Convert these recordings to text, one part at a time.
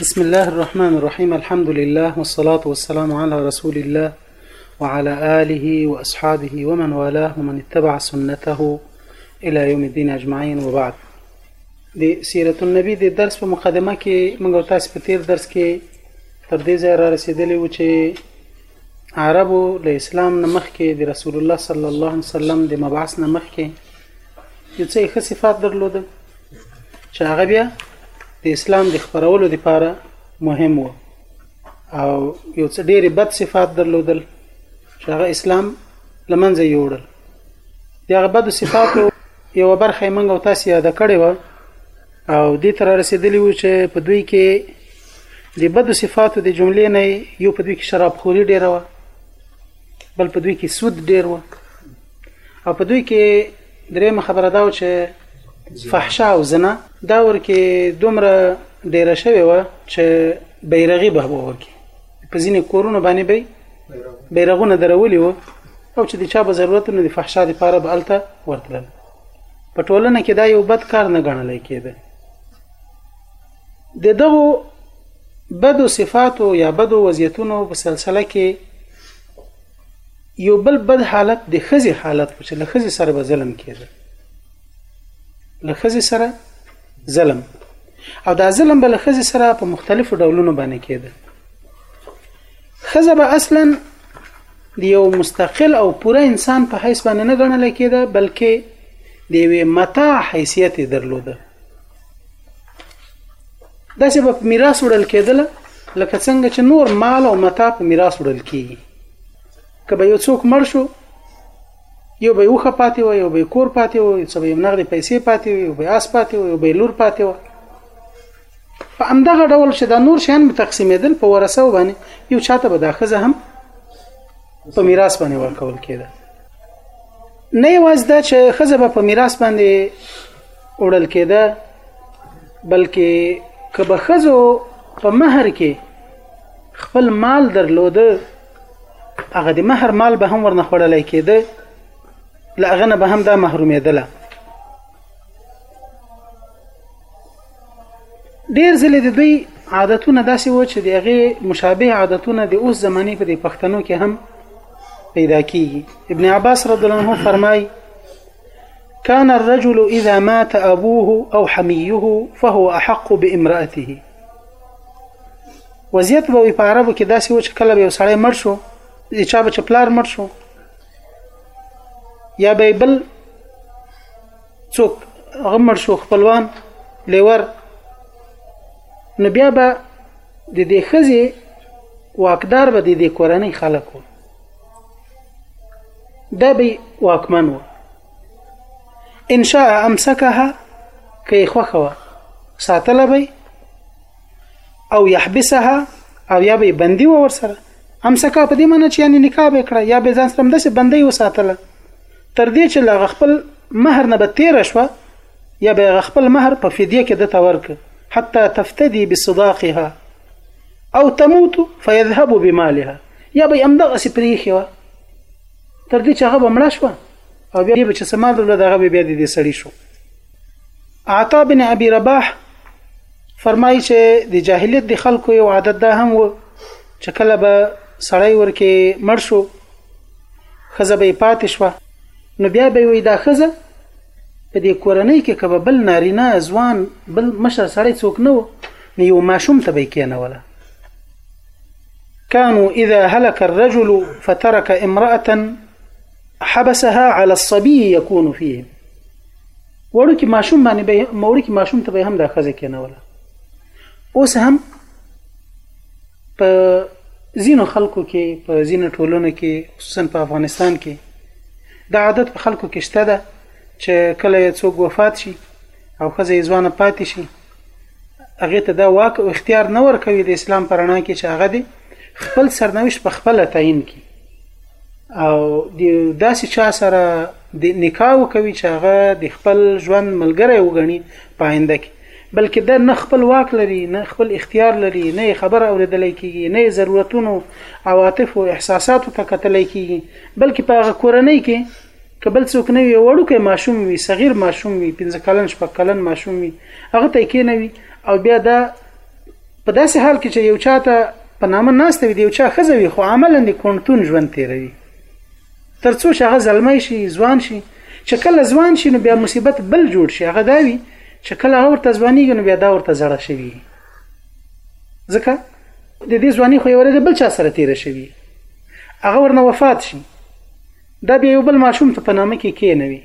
بسم الله الرحمن الرحيم الحمد لله والصلاة والسلام على رسول الله وعلى آله وأصحابه ومن والاه ومن اتبع سنته إلى يوم الدين أجمعين وبعد د سیرت النبی د درس په مقدمه کې موږ تاسو په تیر درس کې تر دې ځای را رسیدلی و چې عربو له اسلام نه مخکې د رسول الله صلی الله علیه وسلم د مبعث نه مخکې یو څه ښه صفات درلودل چې هغه بیا د اسلام د خبرولو لپاره مهم و او یو څه ډېری بد صفات درلودل چې هغه اسلام لمنځه یوړل دغه بد صفاتو یو برخه منګ او تاسو یاد کړی و او دې تر رسیدلی و چې په دوی کې د بدو صفاتو د جملې نه یو په دوی کې شراب خوري ډیره و بل په دوی کې سود ډیر و او په دوی کې درېمه خبره دا و چې فحشا او زنا دا ورکه دومره ډیره شوی و چې بیرغي به ورکه په ځینې کورونو باندې به بیرغونه درولي و او چې د چا به ضرورت نه د فحشا لپاره به الته ورتلل په ټولنه کې دا یو بد کار نه ګڼل کېده د دغو بدو صفاتو یا بدو وضعیتونو په سلسله کې یو بل بد حالت د خزي حالت چې له خزي سره به ظلم کېده له خزي سره ظلم او دا ظلم به له خزي سره په مختلفو ډولونو باندې کېده خزه به اصلا د یو مستقل او پوره انسان په حیث باندې نه ګڼل کېده بلکې د یوې متاع حیثیت درلوده داسې به میراث وړل کېدله لکه څنګه چې نور مال او متا په میراث وړل کیږي که به یو څوک مړ شو یو به وخه پاتې و یو به کور پاتې و یو به نغدي پیسې پاتې و یو به اس پاتې و یو به لور پاتې و په همدغه ډول چې دا نور شیان تقسیمېدل په ورثه باندې یو چاته به دا خزه هم په میراث باندې ورکول کېده نه یوازې دا چې خزه به په میراث باندې وړل کېده بلکې که به ښځو په مهر کې خپل مال درلوده هغه د مهر مال به هم ورنه خوړلی کېده له هغه نه به هم دا محرومېدله ډېر ځلې د دوی عادتونه داسې و چې د هغې مشابه عادتونه د اوس زمانې په دې پښتنو کې هم پیدا کیږي ابن عباس رضی الله عنه فرمایي کان الرجل اذا مات ابوه او حمیه فهو احق بامراته وضعیت به په عربو کې داسې و چې کله به یو سړی مړ شو د چا به چې پلار مړ شو یا به بل څوک هغه مړ شو خپلوان لیور نو بیا به د دې ښځې واکدار به د دې کورنۍ خلک وو دا به واکمن و ان شاء امسكها کې خوخه و ساتله به او يحبسها او یا به بندي و ورسره امسکا په دې معنی چې یعنی نکاح به کړه یا به ځان سره داسې بندي و ساتله تر دې چې لغه خپل مہر نه به تیر شوه یا به خپل مہر په فدیه کې د تورک حتی تفتدي بصداقها او تموت فيذهب بمالها یا به امدغه سي پریخي وا تر دې چې هغه بمړه شو او بیا به چې سمال درلود هغه بیا دې سړی شو عطا بن ابي رباح فرمایي چې د جاهلیت د خلکو یو عادت دا هم و چې کله به سړی ورکه مړ شو خزه به پاتې شو نو بیا به وي دا خزه په دې کورنۍ کې کبه بل نارینه ځوان بل مشر سړی څوک نه و نو یو ماشوم ته به یې کېنوله كانوا إذا هلك الرجل فترك امرأة حبسها على الصبي يكون فيه وړوکی ماشوم باندې به مورکی ماشوم ته به هم دا خزه کېنوله اوس هم په زینو خلکو کې په زینو ټولنو کې خصوصا په افغانستان کې دا عادت په خلکو کې شته ده چې کله یو څوک وفات شي او خزه یې ځوانه پاتې شي هغه ته دا واک او اختیار نه ورکوي د اسلام پر رڼا کې چې هغه دی خپل سرنوشت په خپل تعین کی او د داسې چا سره د نکاح کوي چې هغه د خپل ژوند ملګری وګڼي پاینده کې بلکې د نه خپل واک لري نه خپل اختیار لري نه خبر اوریدل کیږي نه ضرورتونو عواطف او احساساتو ته کتل کیږي بلکې په هغه کورنۍ کې که بل څوک نه وي یو وړوکی ماشوم وي صغیر ماشوم وي پنځه کلن شپږ کلن ماشوم وي هغه ته کېنوي او بیا دا په داسې حال کې چې یو چاته په نامه ناشته وي یو چا خزه وي خو عملا د کونټون ژوند تیروي تر څو چې هغه زلمی شي ځوان شي چې کله ځوان شي نو بیا مصیبت بل جوړ شي هغه دا وي چې کله هغه ورته ځوانیږي نو بیا دا ورته زړه شوي ځکه د دې ځواني خو یې ورته بل چا سره تیر شوي هغه ورنه وفات شي دا بیا یو بل ماشوم ته په نامه کې کېنوي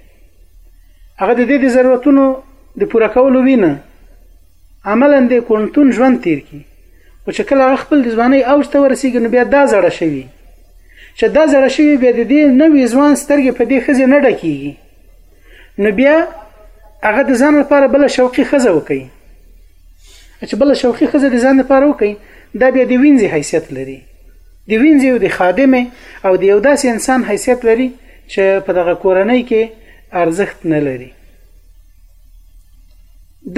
هغه د دې د ضرورتونو د پوره کولو وینه عملا د کونتون ژوند تیر کی او چې کله خپل د ځواني اوج ته ورسیږي نو بیا دا زړه شوی چې دا زړه شوی بیا د دې نوې ځوان سترګې په دې خزه نه ډکیږي نو بیا هغه د ځان لپاره بل شوقي خزه وکي چې بل شوقي خزه د ځان لپاره وکي دا بیا د وینځي حیثیت لري د وینځي او د خادمه او د یو داسې انسان حیثیت لري چې په دغه کورنۍ کې ارزښت نه لري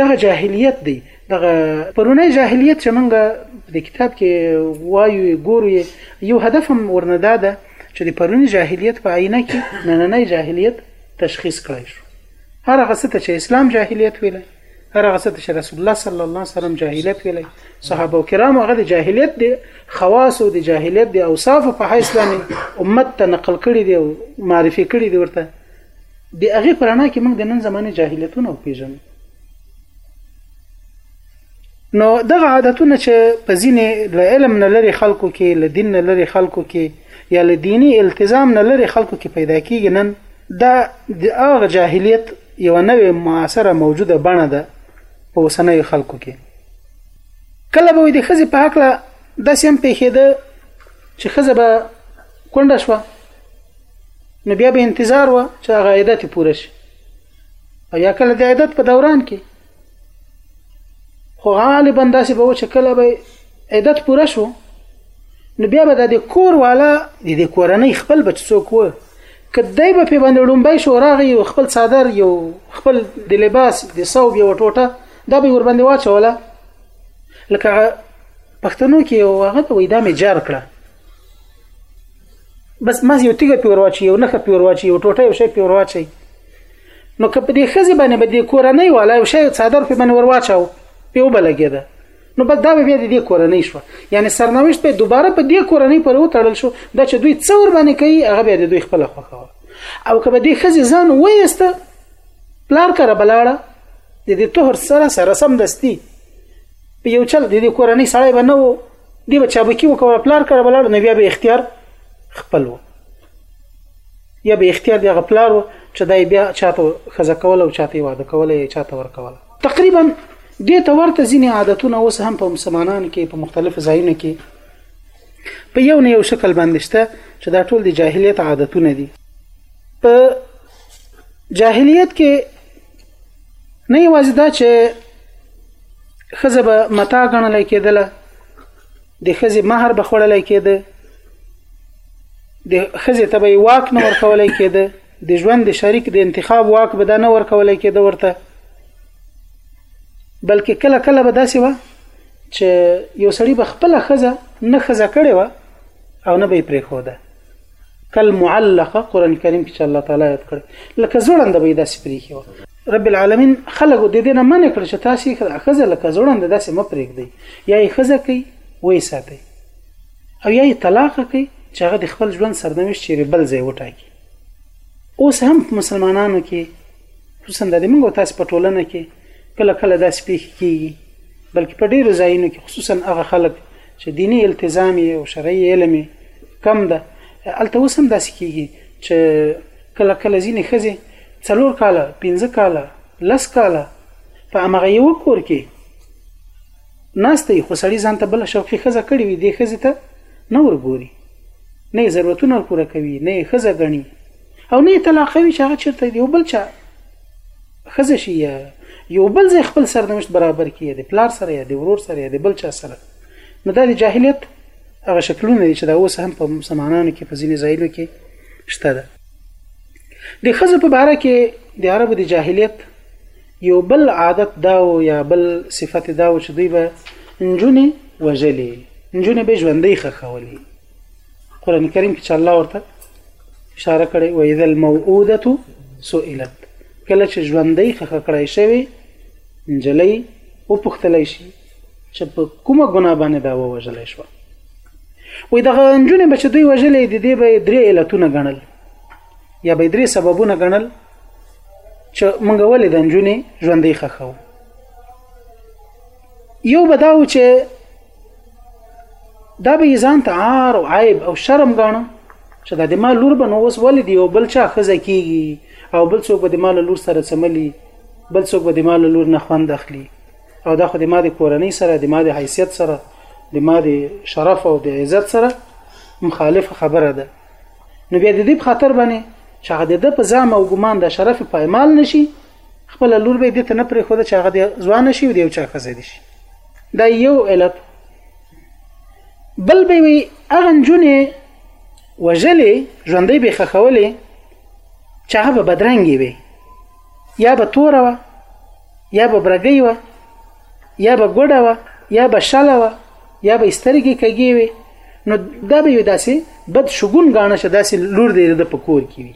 دغه جاهلیت دی دغه پرونی جاهلیت چې موږ په دې کتاب کې وایو ګورو یو هدف هم ورنه دا ده چې د پرونی جاهلیت په عینه کې نننی جاهلیت تشخیص کړای شو هر هغه څه چې اسلام جاهلیت ویلی هر هغه څه چې رسول الله صلی الله علیه وسلم جاهلیت ویلی صحابه کرام هغه د جاهلیت د خواص او د جاهلیت د اوصاف په حیث باندې امت ته نقل کړي دي او معرفي کړي دي ورته د هغې په رڼا کې موږ د نن زمانې جاهلیتونه وپیژنو نو دغه عادتونه چې په ځینې له علم نه لري خلکو کې له دین نه لري خلکو کې یا له دینی التزام نه لري خلکو کې پیدا کیږي نن دا د هغه جاهلیت یو نوې معاصره موجوده بڼه ده په اوسنۍ خلکو کې کله به د خزې په حق له داسې هم پیښېده چې خزه به کونډه شوه نو بیا به انتظار و چې هغه عیدت پوره شي او یا کله د عیدت په دوران کې خو غالبا داسې به و چې کله به عیدت پوره شو نو بیا به د کور والا د دې کورنۍ خپل بچ څوک و کدی به په باندې لومبای شو راغی یو خپل صادر یو خپل د لباس د صوب یو ټوټه دا به ور باندې واچوله لکه پښتنو کې یو هغه ته وای دا مې جار کړه بس مز یو تیګه پیور واچي یو نخه پیور واچي یو ټوټه یو شی پیور واچي نو که په دې خزي باندې به دې کورنۍ والا یو شی صادر په باندې ورواچاو په وبلګیده نو بس دا به بیا دې کورنۍ شو یعنی سرنوشت به دوباره په دې کورنۍ پر وتړل شو دا چې دوی څور باندې کوي هغه به دوی خپل خوخه او که به دې خزي ځان وېسته پلار کړه بلاړه د دې طهر سره سره سم دستی په یو چل د دې کورنۍ سړی بنو دی به چابکی وکوله پلار کړه بلړ نو بیا به اختیار خپل و یا به اختیار دی غپلار و چې دای بیا چاته خزه کوله او چاته واده کوله یا چاته ور کوله تقریبا دې ته ورته ځینې عادتونه اوس هم په مسلمانانو کې په مختلفو ځایونو کې په یو نه یو شکل باندې شته چې دا ټول د جاهلیت عادتونه دي په جاهلیت کې نه یوازې دا چې خزه به متا غنل کېدله د خزه مہر به خړل کېده د خزه ته به واک نه ورکول کېده د ژوند د شریک د انتخاب واک به دا نه ورکول کېده ورته بلکې کله کله به داسې و چې یو سړی به خپل خزه نه خزه کړي و او نه به یې پرې خوده کل معلقه قران کریم کې چې الله تعالی یاد کړ لکه زړند به داسې پریخي و رب العالمین خلق د دې نه منع کړ چې تاسو یې خزه لکه زړند داسې مپریک دی یا یې خزه کوي وې ساتي او یا یې طلاق کوي چې هغه د خپل ژوند سرنوشت چیرې بل ځای وټاکي اوس هم مسلمانانو کې خصوصا د موږ او تاسو په ټولنه کې کله کله داسې پیښې کیږي بلکې په ډیرو ځایونو کې خصوصا هغه خلک چې دینی التزام او شرعي علم کم ده الته اوس هم داسې کیږي چې کله کله ځینې ښځې څلور کاله پنځه کاله لس کاله په هغه یو کور کې ناسته خو سړی ځان ته بل شوقي ښځه کړې وي دې ښځې ته نه ورګوري نه ضرورتونه پوره کوي نه ښځه غني او نه طلاقوي چې هغه چیرته دی او بل چا خزه شي یا یو بل ځای خپل سرنوشت برابر کړي د پلار سره یا د ورور سره یا د بل چا سره نو دا د جاهلیت هغه شکلونه دي چې دا اوس هم په مسلمانانو کې په ځینې ځایونو کې شته ده د خزه په باره کې د عربو د جاهلیت یو بل عادت دا او یا بل صفت دا او چې دوی به نجونې وژلې نجونې به ژوندۍ خخولې قران کریم کې چې الله ورته اشاره کړې و اذا الموعوده سئلت کله چې ژوندۍ خخه کړای شوی نجلۍ او پختلای شي چې په کومه ګناه باندې دا وژلې شو وې دغه انجونې بچ دوی وژلې دي دی به درې علتونه غنل یا به درې سببونه غنل چې مونږ ولې د انجونې ژوندۍ خخو یو بداو چې دا به ځان ته عار او عیب او شرم غاڼه چې دا د ما لور به نو اوس ولې دی او بل چا خزه کیږي او بل څوک به د مال لور سره سملی بل څوک به د مال لور نه خوند اخلي او دا خو د ما د کورنۍ سره د ما د حیثیت سره د ما د شرف او د عزت سره مخالف خبره ده نو بیا د دې په خاطر باندې چې هغه د په ځام او ګمان د شرف پایمال نشي خپل لور به دې ته نه پرې خوده چې هغه دې ځوان شي او دې یو چا خزه دي شي دا یو علت بل به وي هغه جنې وجلې ژوندې به خخولې چې هغه بدرنګي وي یا به تور و یا به برګي و یا به ګډه و یا به شاله و یا به سترګې کږي وي نو دا به یو داسې بد شګون غاڼه شه داسې لور دې د پکور کی وي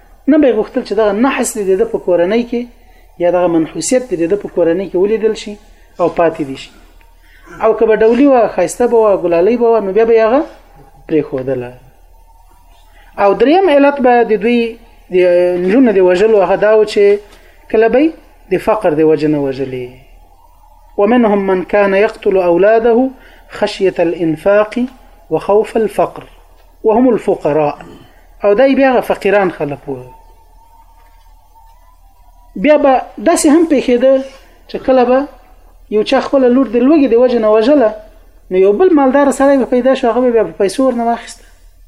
نه به غوښتل چې دغه نحس د ده په کورنۍ کې یا دغه منحوسیت د ده په کورنۍ کې ولیدل شي او پاتې دي شي او که به ډولي وه ښایسته به وه ګلالۍ به وه نو بیا به یې هغه پرېښودله او دریم علت به د دوی د نجونو د وژلو هغه دا و چې کله به د فقر د وجه نه وژلې ومنهم من كان يقتل أولاده خشية الإنفاق وخوف الفقر وهم الفقراء او دای بیا غ فقیران خلق وو بیا به داسې هم پیښېده چې کله به یو چا خپل لور د لوګي د وجه نه وجله نو یو بل مالدار سره به پیدا شو هغه به په پیسو ورنه واخیست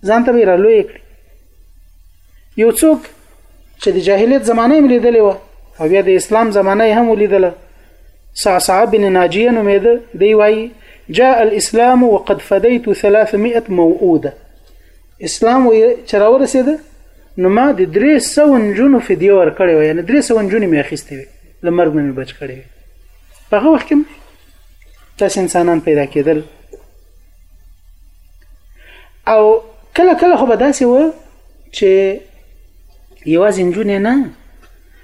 ځان ته به را لوی کړ یو څوک چې د جاهلیت زمانه یې لیدلې و او بیا د اسلام زمانه یې هم ولیدله صعصع بن ناجيه نومېده دی وایي جاء الاسلام وقد فديت 300 موعوده اسلام وی چې راورسېده نو ما د 300 نجونو فدیه ورکړې وي یعنی 300 نجونې مې اخیستې وي لمرګ نه مې بچ کړې وي په هغه وخت کې تاسو انسانان پیدا کېدل او کله کله خو به داسې و چې یوازې نجونې نه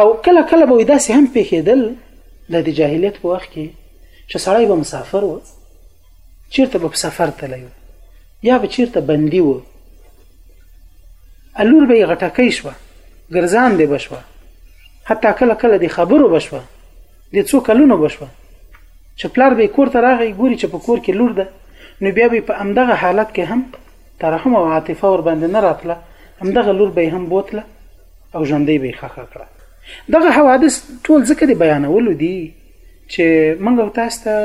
او کله کله به داسې هم پیښېدل د دې جاهلیت په وخت کې چې سړی به مسافر و چیرته به سفر تللی و یا به چیرته بندي و الور به یې غټکۍ شوه ګرځان دی بشوه حتی کله کله د خبرو بشوه د څو کلونو بشوه چې پلار به کور ته راغی ګوري چې په کور کې لور ده نو بیا به په امدغه حالت کې هم ترحم او عاطفه ور باندې نه راتله همدغه لور به هم بوتله او ژوندۍ به خخه کړه دغه حوادث ټول ځکه دی بیانولو دي چې منګو تاسو ته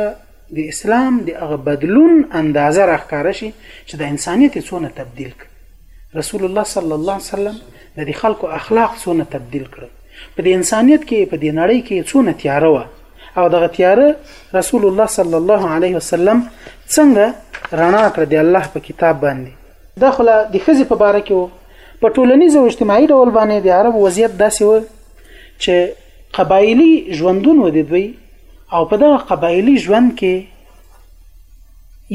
د اسلام د هغه بدلون اندازه راخاره شي چې د انسانيت څونه تبديل کړ رسول الله صلی الله علیه وسلم د خلکو اخلاق څونه تبديل کړ په د انسانيت کې په د نړۍ کې څونه تیاره و او دغه تیاره رسول الله صلی الله علیه وسلم څنګه رڼا کړ د الله په کتاب باندې دا خو لا د ښځې په باره کې و په ټولنیز او اجتماعي ډول باندې د عربو وضعیت داسې و چې قبایلي ژوندون و د دوی او په دغه قبایلي ژوند کې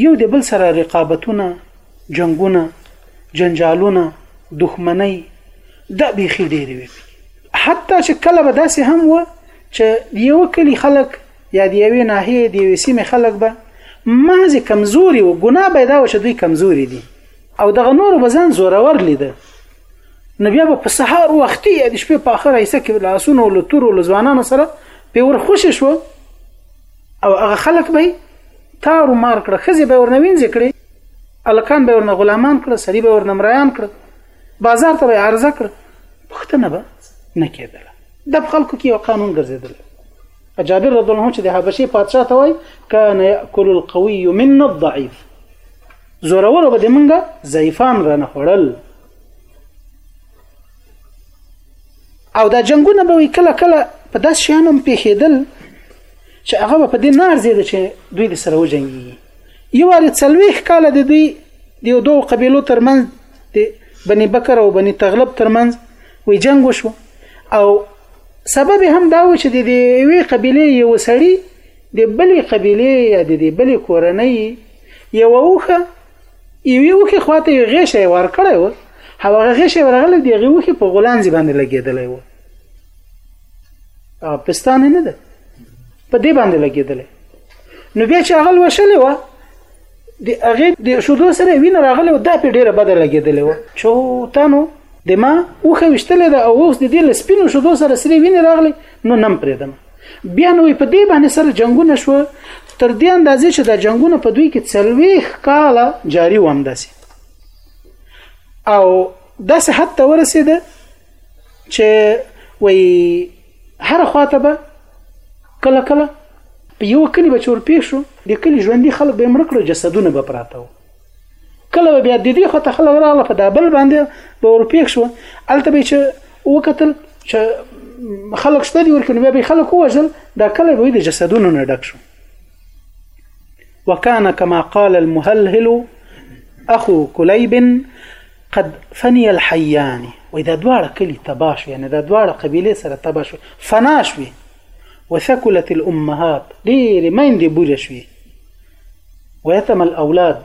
یو د بل سره رقابتونه جنگونه جنجالونه دښمنۍ دا بیخي ډېرې وي حتی چې کله به داسې هم و چې یو کلی خلک یا د یوې ناحیې د یوې سیمې خلک به محض کمزوري و ګناه به دا و چې دوی کمزوري دي او دغه نور به ځان زورور لیده نو بیا به په سهار وختي د شپې په اخره حصہ کې لاسونو له تورو له ځوانانو سره په ور خوشې شو او هغه خلک به تار و مار کړه خزه به ورنوینځ کړي الکان به ورنه غلامان کړه سړي به ورنه مریان کړه بازار ته به عرضه کړه پښتنه به نه کېدله د خلکو کې یو قانون ګرځیدل جابر رضی الله عنه چې د حبشې پادشاه ته وای کان یاکل القوی منا الضعیف زورور به د منګه ضعیفان را نه خړل او دا جنگونه به کله کله په داس شیانم پیښیدل چې هغه په دې نه ارزیده چې دوی د سره وجنګي یو واري څلويخ کال د دوی د دوه قبيلو ترمنځ د بني بکر او بني تغلب ترمنځ وی جنگ وشو او سبب هم دا و چې د یوې قبیله یو سړی د بلې قبیله یا د بلې کورنۍ یو اوخه یوې اوخه خواته یو غیشه ورکړی و هغه غیشه ورغله د هغې اوخې په غولانځې باندې لګېدلی و هغه پستانه نه ده په دې باندې لګېدلی نو بیا چې هغه لوشلې وه د هغه د شودو سره وینه راغله او دا په ډیره بده لګیدلې و چې تانو د ما اوخه وشتلې ده او اوس د دې لسپینو شودو سره سری وینه راغله نو نم پرېدم بیا نو په دې باندې سره جنگونه شو تر دې اندازې چې دا جنگونه په دوی کې څلويخ کاله جاری و همداسې او داسې حتی ورسېده چې وایي هر خواته به کله کله په یو کلی به چور پیښ شو د کلی ژوندي خلک به مړ کړو جسدونه به پراته وو کله به بیا د دې خواته خلک راغله په دابل باندې به ور پیښ شو الته به چې وکتل چې خلک شته دي ورکنه بیا به خلک وژل دا کله به د جسدونو نه ډک شو وكان كما قال المهلهل أخو كليب قد فني الحيان وای دا دواړه کلی تباه شو یعنی دا دواړه قبیله سره تباه شو فنا شوې وثقلت الامهات ډېرې میندې بوره شوې ويتم الاولاد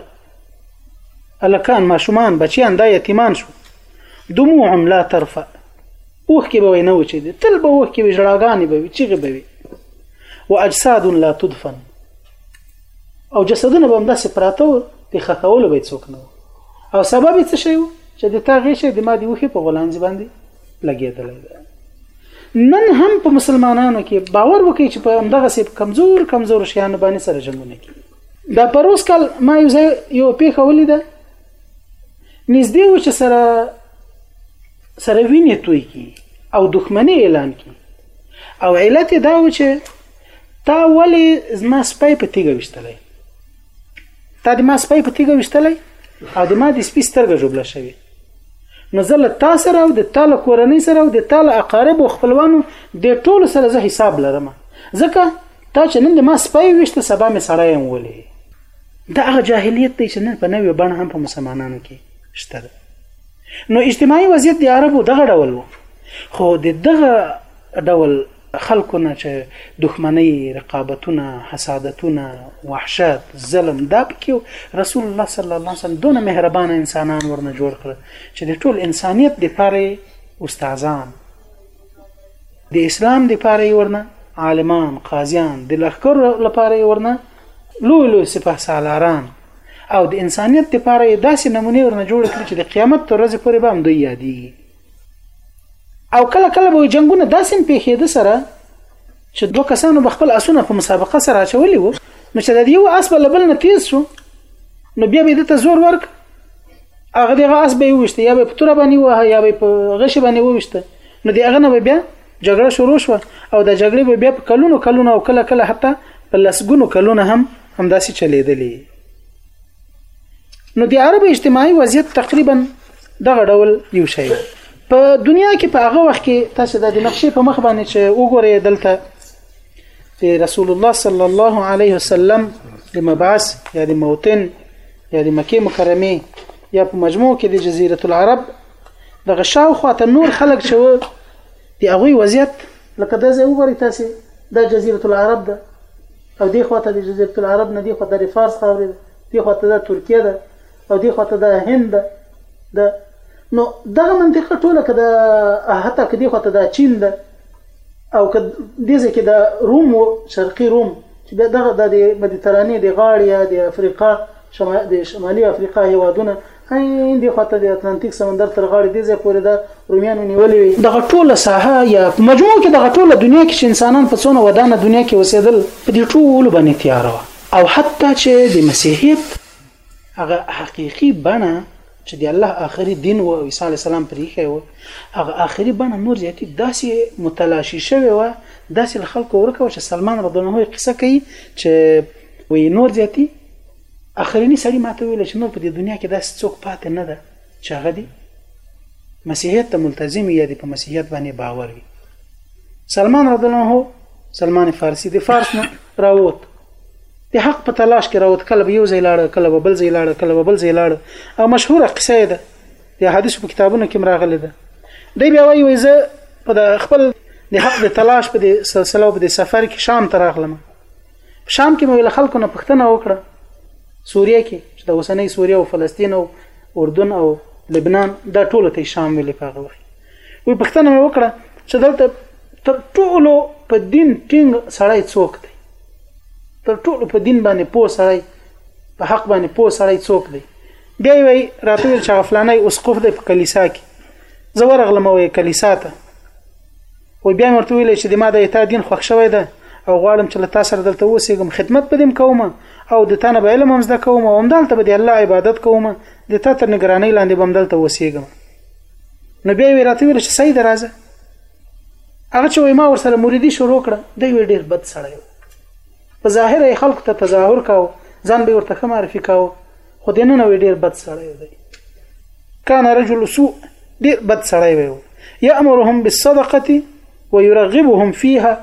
الکان ماشومان بچیان دا یتیمان شو دموع لا ترفع اوخکې به وای نه وچې دي تل به اوخکې وي ژړاګانې به وي چیغې به وي واجساد لا تدفن او جسدونه به همداسې پراته و د خښولو به څوک نه او سبب څه شی و چې د تا غیشه د ما د وخې په غولانځ باندې لګېدلی ده نن هم په مسلمانانو کې باور وکړي چې په همدغه سي کمزور کمزور شیانو باندې سره جنگونه کوي دا پروس کال ما یو یو پیښه ولیده نږدې و چې سره سره وینې توی کی او دښمنی اعلان کی او علت دا و چې تا ولی زما سپی په تیګه وشتلی تا د ما سپی په تیګه وشتلی او د ما د سپی سترګه جوړه شوی نو زه له تا سره او د تا له کورنۍ سره او د تا له اقارب او خپلوانو د ټولو سره زه حساب لرم ځکه تا چې نن د ما سپی وشته سبا مې سړی هم ولې دا هغه جاهلیت دی چې نن په نوې بڼه هم په مسلمانانو کې شته نو اجتماعي وضعیت د عربو دغه ډول وو خو د دغه ډول خلکو نه چې دښمنۍ رقابتونه حسادتونه وحشت ظلم دا پکې رسول الله صلی الله علیه وسلم دونه مهربان انسانان ورنه جوړ کړ چې د ټول انسانیت لپاره استادان د اسلام لپاره ورنه عالمان قاضیان د لخر لپاره ورنه لوی لوی سپه سالاران او د انسانیت لپاره یې داسې نمونه ورنه جوړ کړي چې د قیامت تر ورځې پورې به هم دوی یادېږي او کله کله به جنگونه داسې پیښېده سره چې دوه کسانو به خپل اسونه په مسابقه سره اچولي وو نو چې د یو اس بل بل نه تیز شو نو بیا به د ته زور ورک هغه دغه اس به وشته یا به په تور باندې وه یا به په غش باندې وشته نو دغه نه بیا جګړه شروع شوه او د جګړې به بیا په کلونو کلونو او کله کله حتی په لسګونو کلونه هم همداسې چلیدلې نو د عرب اجتماعي وضعیت تقریبا دغه ډول یو شی په دنیا کې په هغه وخت کې تاسو د نقشې په مخ باندې چې وګورئ دلته چې رسول الله صلی الله علیه وسلم د مبعث یا د موطن یا د مکه مکرمه یا په مجموع کې د جزیره العرب دغه شاوخوا ته نور خلک چې د هغوی وضعیت لکه دا ځای وګورئ تاسو دا جزیره العرب ده او دی خواته د جزیره العرب نه دی خواته د فارس خاورې ده دی خواته د ترکیه ده او دی خواته د هند ده د نو دغه منطقه ټوله کده حتی کدی خواته د چین ده او که دې ځکه د روم شرقي روم چې دغه د مدیترانې د غاړې یا د افریقا شمال د شمالي افریقا هیوادونه هندي خوا ته د اتلانتیک سمندر تر غاړې دې ځای پورې ده رومیانو نیولې وي دغه ټوله ساحه یا په مجموع کې دغه ټوله دنیا کې چې انسانان په څونه ودانه دنیا کې اوسېدل په دې ټولو باندې تیاره وه او حتی چې د مسیحیت هغه حقیقي بڼه چې د الله آخري دین و عیسی علی السلام پر یې و هغه آخري بڼه نور زیاتی داسې متلاشي شوی و داسې خلکو ورکو چې سلمان رضی الله عنه قصه کوي چې وی نور زیاتی اخرني سړي ماته ویل چې نور په دې دنیا کې داسې څوک پاتې نه ده چې هغه دی مسیحیت ته ملتزم یا دی په مسیحیت باندې باور وي سلمان رضی الله عنه سلمان فارسی د فارس نه راووت د حق په تلاش کې راووت کله به یو ځای لاړ کله به بل ځای لاړ کله به بل ځای لاړ او مشهوره قصه ده د حدیث په کتابونو کې راغلي ده دی بیا وایي وای زه په خپل د حق د تلاش په سلسله او په سفر کې شام ته راغلم په شام کې مې له خلکو نه پښتنه وکړه سوریه کې چې د اوسنۍ سوریه او فلسطین او اردن او لبنان دا ټول ته شام ویل په هغه وخت وی پښتنه مې وکړه چې دلته تر ټولو په دین ټینګ سړی څوک دی تر ټولو په دین باندې پوه سړی په حق باندې پوه سړی څوک دی بیا وی راتویل چې غفلانه اسقف دی په کلیسا کې زه ورغلم وې کلیسا ته و بیا ورته ویل چې د ما د اتا دین خوښ شوی ده او غواړم چې له تاسو سره دلته اوسېږم خدمت به دیم کوم او د تانه به علم هم زده کوم او هم دلته به د الله عبادت کوم د تا تر نگرانۍ لاندې به هم دلته اوسېږم نو بیا یې راته ویل چې صحیح ده راځه هغه چې ما ورسره مریدي شروع کړه دی وی ډیر بد سړی په ظاهر یې خلکو ته تظاهر کاو ځان به ورته ښه معرفي کاو خو دنه نو ډیر بد سړی دی کان رجل سوء ډیر بد سړی وي یامرهم بالصدقه ويرغبهم فيها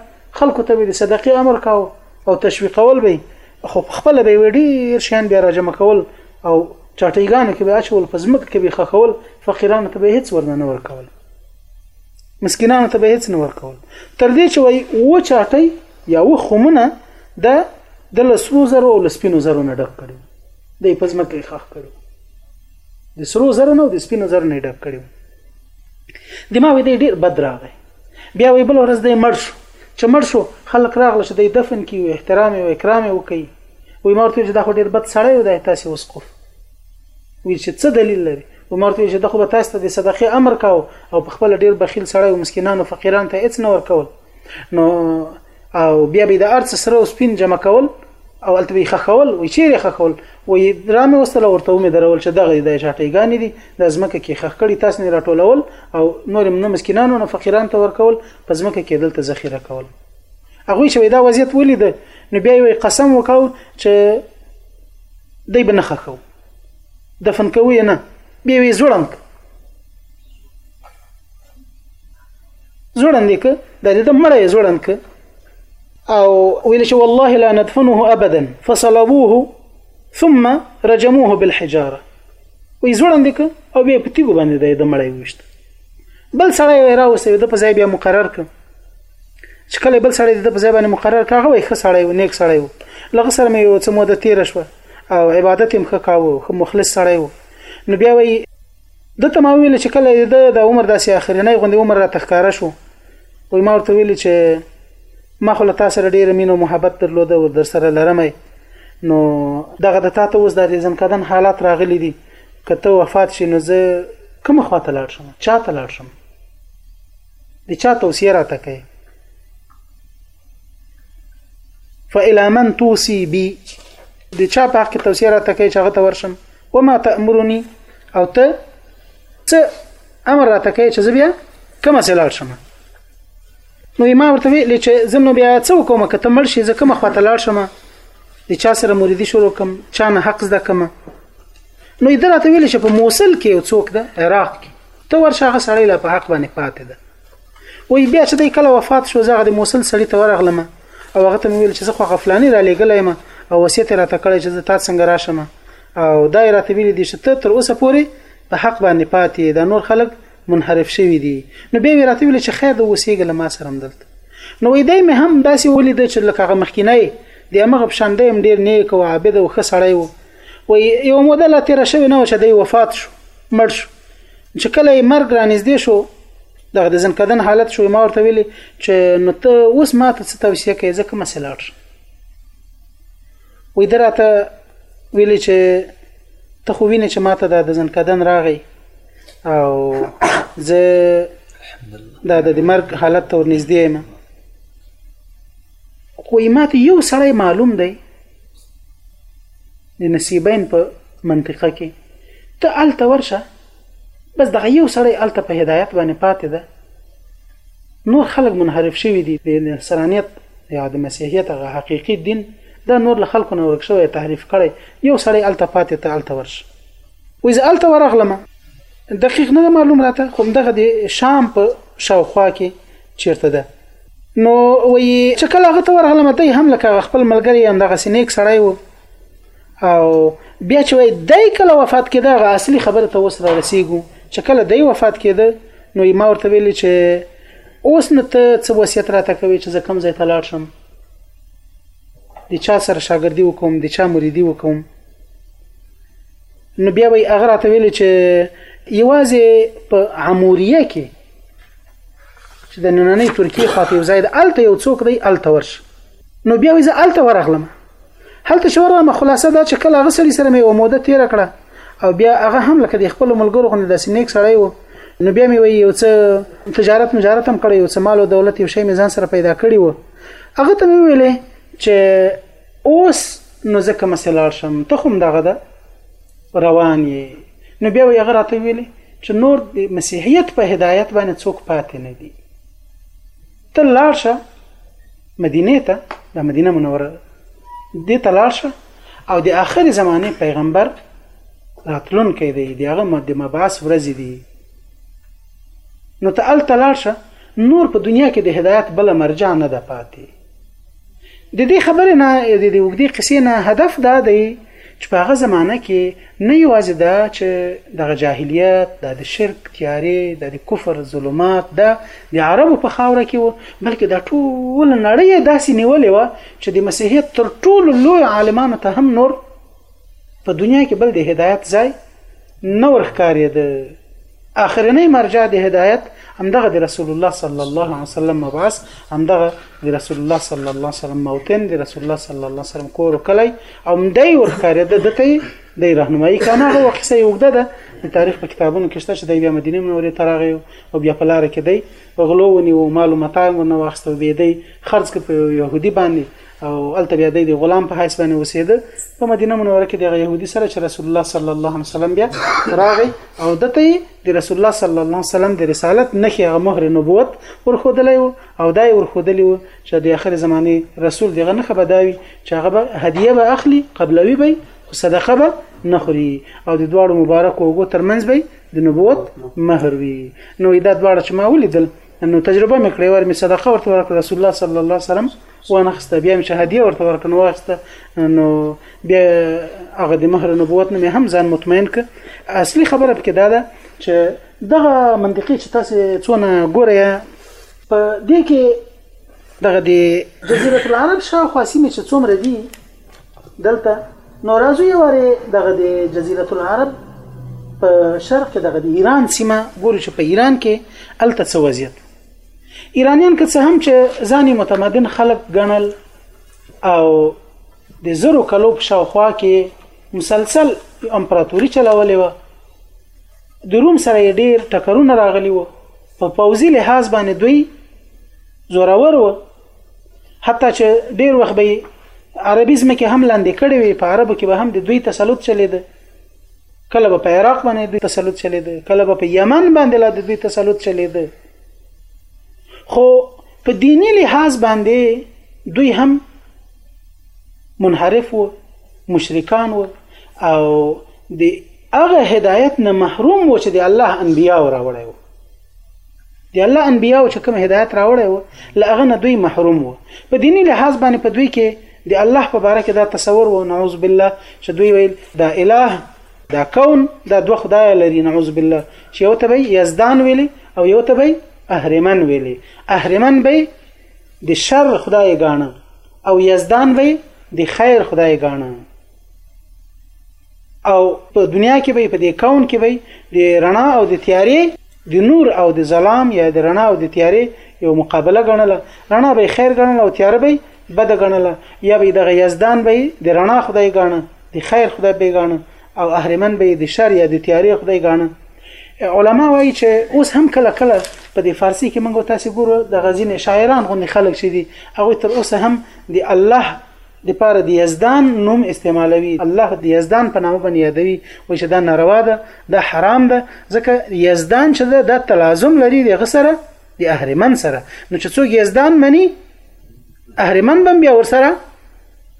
خلکو ته به صدقه امر کاو او تشویقول به خو خپل به ډیر شان به راجم کول او چاټیګانو کې به اچول پزمک کې به خخول فقیرانو ته به هیڅ ورنه نه ورکول مسکینانو ته به هیڅ نه ورکول تر دې چې وای و چاټي یا و خمونه د د لسرو زرو او لسپینو زرو نه ډک کړي دی په ځمکه یې ښخ کړو د سرو زرو نه او د سپینو زرو نه ډک کړو د ما وې ډیر بد راغی بیا وې بل ورځ دی مړ شو چې مړ شو خلک راغله چې دی دفن کیو احترام او اکرام وکړي وې مارته چې دا خو ډیر بد سړی و دی تاسو وسقف وی چې څه دلیل لري و مرته چې دغه به تاسو ته د صدقې امر کاو او په خپل ډیر بخیل سړی او مسکینانو فقیرانو ته هیڅ نه ورکول نو او بیا به د ارڅ سره او سپین جمع کول او الته به خخول وی چیرې خخول وی رامه وسله ورته مې درول چې دغه د شاټیګانی دي د ځمکه کې خخ کړي تاسو نه راټولول او نور نه مسکینانو نه فقیران ته ورکول په ځمکه کې دلته ذخیره کول هغه چې دا وضعیت ولید نو بیا یې قسم وکاو چې دی بنه خخو دفن کوی نه بیا یې زړنک زوړند ک د دې د مړې زوړند ک او ویل شي والله لا ندفنه ابدا فصلبوه ثم رجموه بالحجاره وی زوړند ک او به په تیګو باندې د مړې وشت بل سړی راوسه د په ځای بیا مقرر ک چې کله بل سړی د په ځای باندې مقرر کاغه وي ښه سړی و نیک سړی و لغه سره مې یو څه موده تیر شو او عبادت هم ښه کاوه خو مخلص سړی و نو بیا وی د ته ما ویل چې کله د د عمر داسې اخرینی غوندې عمر را تخکاره شو وای ما ورته ویل چې ما خو له تاسو سره ډیره مینه او محبت درلوده او در سره لرمه نو دغه د تاته اوس د ریزن کدن حالات راغلي دي که ته وفات شې نو زه کوم خواته لاړ شم چا ته لاړ شم د چا توصیه راته کوي فإلى من توصي بي د چا په حق توصیه راته کوي چې هغه ته ورشم وما تأمرني او ته څه امر راته کوي چې زه بیا کومه څه لاړ شم نو ما ورته ویل چې زه نو بیا څه وکوم که ته مړ شي زه کومه خواته لاړ شم د چا سره مریدي شروع کوم چا نه حق زده کوم نو یې راته ویل چې په موصل کې یو څوک ده عراق کې ته ورشه هغه سړی لا په حق باندې پاتې ده وای بیا چې دی کله وفات شو زه د موصل سړی ته ورغلم او هغه ته ویل چې زه خو غفلانی را لېګلای ما او وصیت را تکړه چې زه تاسو څنګه راشم او دا راته ویل دي چې ته تر اوسه پورې په حق باندې پاتې دا نور خلک منحرف شوی دي نو به راته ویل چې خیر د وسیګل ما سره مدلته نو وای دی مې هم داسې ولید چې لکه هغه مخکینای دی هغه بشاندې هم ډیر نیک او عابد او خسړی وو وای یو مدله تیر شوی نو چې دی وفات شو مړ شو چې کله یې مرګ را نږدې شو دغه د زنکدن حالت شو ما ورته ویلي چې نو ته اوس ما ته څه توصیه کوي ځکه مسلار وې دراته ویلي چې ته خو وینې چې ما ته د زنکدن راغی او زه دا د مرګ حالت ته ورنږدې یم خو ما ته یو سړی معلوم دی د نصیبین په منطقه کې ته الته ورشه بس دغه یو سړی الته په هدایت باندې پاتې ده نور خلک منحرف شوی دي د نصرانیت یا د مسیحیت هغه حقيقي دین دا نور له خلکو نه ورک شوی تحریف کړي یو سړی الته پاتې ته الته ورش وې زه الته ورغلم دقیق نه معلوم راته خو دغه د شام په شاوخوا کې چیرته ده نو وی چې کله هغه ته ورغلم ته هم لکه خپل ملګری هم دغه سینیک سړی وو او بیا چې وای دای کله وفات کېده هغه اصلي خبره ته اوس را رسیږو چې کله دای وفات کېده نو ما ورته ویل چې اوس نو ته څه وصیت راته کوي چې زه کوم ځای ته لاړ شم د چا سره شاګردي وکوم د چا مریدي وکوم نو بیا وای هغه راته ویل چې یوازې په عموریه کې چې د نننۍ ترکیه خاطر ځای د الته یو څوک دی الته ورشه نو بیا زه الته ورغلم هلته چې ورغلم خلاصه دا چې کله هغه سړي سره مې و موده تیر کړه او بیا هغه هم لکه د خپل ملګرو غوندې داسې نیک سړی و نو بیا مې وی یو څه تجارت مجارت هم کړی یو څه مال او دولت یو شی مې ځان سره پیدا کړی و هغه ته مې ویلې چې اوس نو زه کوم سلار شم ته هم دغه ده روان یې نو بیا وی هغه راته ویلې چې نور د مسیحیت په هدایت باندې څوک پاتې نه دي ته لاړ شه مدینه ته د مدینه منوره دې ته لاړ شه او د آخري زمانه پیغمبر راتلون کې دی د هغه د مبعث ورځې دی نو ته ال تلاړ شه نور په دنیا کې د هدایت بل مرجع نه ده پاتې د دې خبرې نه د دې وګدي قصې نه هدف دا دی چې په هغه زمانہ کې نه یوازې دا چې د جاهلیت د شرک تیارې د کفر ظلمات د د عربو په خاوره کې وو بلکې د ټول نړۍ داسې نیولې و چې د مسیحیت تر ټولو لوی عالمانو ته هم نور په دنیا کې بل د هدایت ځای نه ورښکارېده اخرنۍ مرجع د هدایت همدغه د رسول الله صلی الله علیه وسلم مبعث همدغه د رسول الله صلی الله علیه وسلم موطن د رسول الله صلی الله علیه وسلم کور کلی او مدای ورښکارېده دته د راهنمایي کانه هغه وخت سه یو ده د تاریخ په کتابونو کې شته چې د بیا مدینه منورې تراغه او بیا په لار کې دی غلو ونی او معلوماتان ونه واخستو بیا دی خرج ک په يهودي باندې او الته بیا د غلام په حیث باندې اوسېده په مدینه منوره کې د يهودي سره چې رسول الله صلی الله علیه وسلم بیا راغی او دته د رسول الله صلی الله علیه وسلم د رسالت نخي هغه مهر نبوت ورخودلې او دای ورخودلې و چې د اخر زمانه رسول دغه نه خبرداوي چې هغه هدیه به اخلي قبلوي به خو صدقه به نه خوري او د دواړو مبارک وګو ترمنځ به د نبوت مهر وي نو دا دواړه چې ما ولیدل نو تجربه مې کړې ور مې صدقه ورته ورکړ رسول الله صلی الله علیه وسلم وانه خسته بیا مې شهادیه ورته ورکړ نو واسطه نو بیا هغه د مهر نبوت نه هم ځان مطمئن ک اصلي خبره پکې دا ده چې دغه منطقي چې تاسو څونه ګورئ په دې کې دغه د جزیره العرب شاوخوا سیمې چې څومره دي دلته نو راځو یو واره دغه د جزیره العرب په شرق دغه د ایران سیمه ګورو چې په ایران کې الته څه وضعیت ایرانیان که څه هم چې ځان متمدن خلک ګڼل او د زرو کلو په شاوخوا کې مسلسل امپراتوري چلولې و د روم سره ډیر ټکرونه راغلي وو په پوزي لحاظ باندې دوی زورور وو حتی چې ډیر وخت به عربیزم کې هم لاندې کړي وي په عربو کې به هم د دوی تسلط چلیده کله به په عراق باندې دوی تسلط چلیده کله به په یمن باندې لا دوی تسلط چلیده خو په دینی لحاظ باندې دوی هم منحرف وو مشرکان وو او د هغه هدایت نه محروم و چې د الله انبیا راوړی وو دی الله انبیاء چې کوم هدایت راوړی و لاغه نه دوی محروم و په دینی لحاظ باندې په دوی کې دی الله په باره کې دا تصور و نعوذ بالله چې دوی ویل دا اله دا کون دا دوه خدای لري نعوذ بالله چې یو ته به یزدان ویلي او یو ته به اهرمن ویلي اهرمن به د شر خدای ګاڼه او یزدان به د خیر خدای ګاڼه او په دنیا کې به په دې کون کې به د رڼا او د تیارې د نور او د ظلام یا د رڼا او د تیارې یو مقابله ګڼله رڼا به خیر ګڼله او تیاره به بد ګڼله یا به دغه یزدان به د رڼا خدای ګاڼه د خیر خدای به ګاڼه او اهرمن به د شر یا د تیارې خدای ګاڼه علما وایي چې اوس هم کله کله په دې فارسی کې موږ تاسو ګورو د غزین شاعران غوندي خلک شې دي او تر اوسه هم د الله لپاره د یزدان نوم استعمالوي الله د یزدان په نامه باندې یادوي وایي چې دا ناروا ده دا حرام ده ځکه یزدان چې ده دا تلازم لري د غسره د اهرمن سره نو چې څوک یزدان مني اهرمن بم بیا ورسره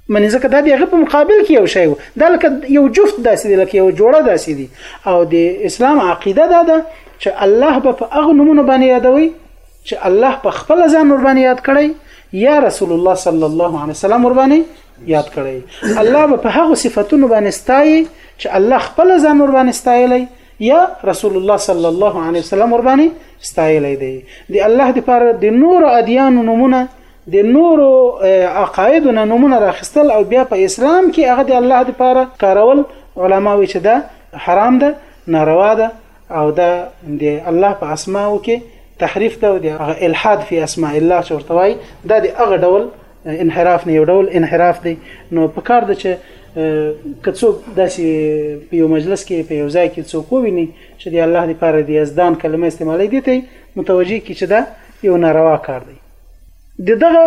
منی ځکه دا دغه په مقابل کې یو شی و دا لکه یو جفت داسې دی لکه یو جوړه داسې دی او د اسلام عقیده دا ده چې الله به په اغه نمونه باندې یادوي چې الله په خپل ځان ور باندې یاد کړی یا رسول الله صلی الله علیه وسلم ور باندې یاد کړی الله په هغه صفاتونو باندې ستایي چې الله خپل ځان ور باندې ستایلی یا رسول الله صلی الله علیه وسلم ور باندې ستایلی دی دی الله د پر د نور ادیان نمونه د نور عقاید نمونه راخستل او بیا په اسلام کې هغه د الله د پر کارول علما وی چې دا حرام ده ناروا ده او دا د الله په اسماء کې تحریف ده او د هغه الحاد فی اسماء الله چې ورته وایي دا د هغه ډول انحراف نه یو ډول انحراف دی نو په کار ده چې که څوک داسې په یو مجلس کې په یو ځای کې څوک وویني چې د الله لپاره د یزدان کلمه استعمالوي دي ته متوجي کی چې دا یو ناروا کار دی د دغه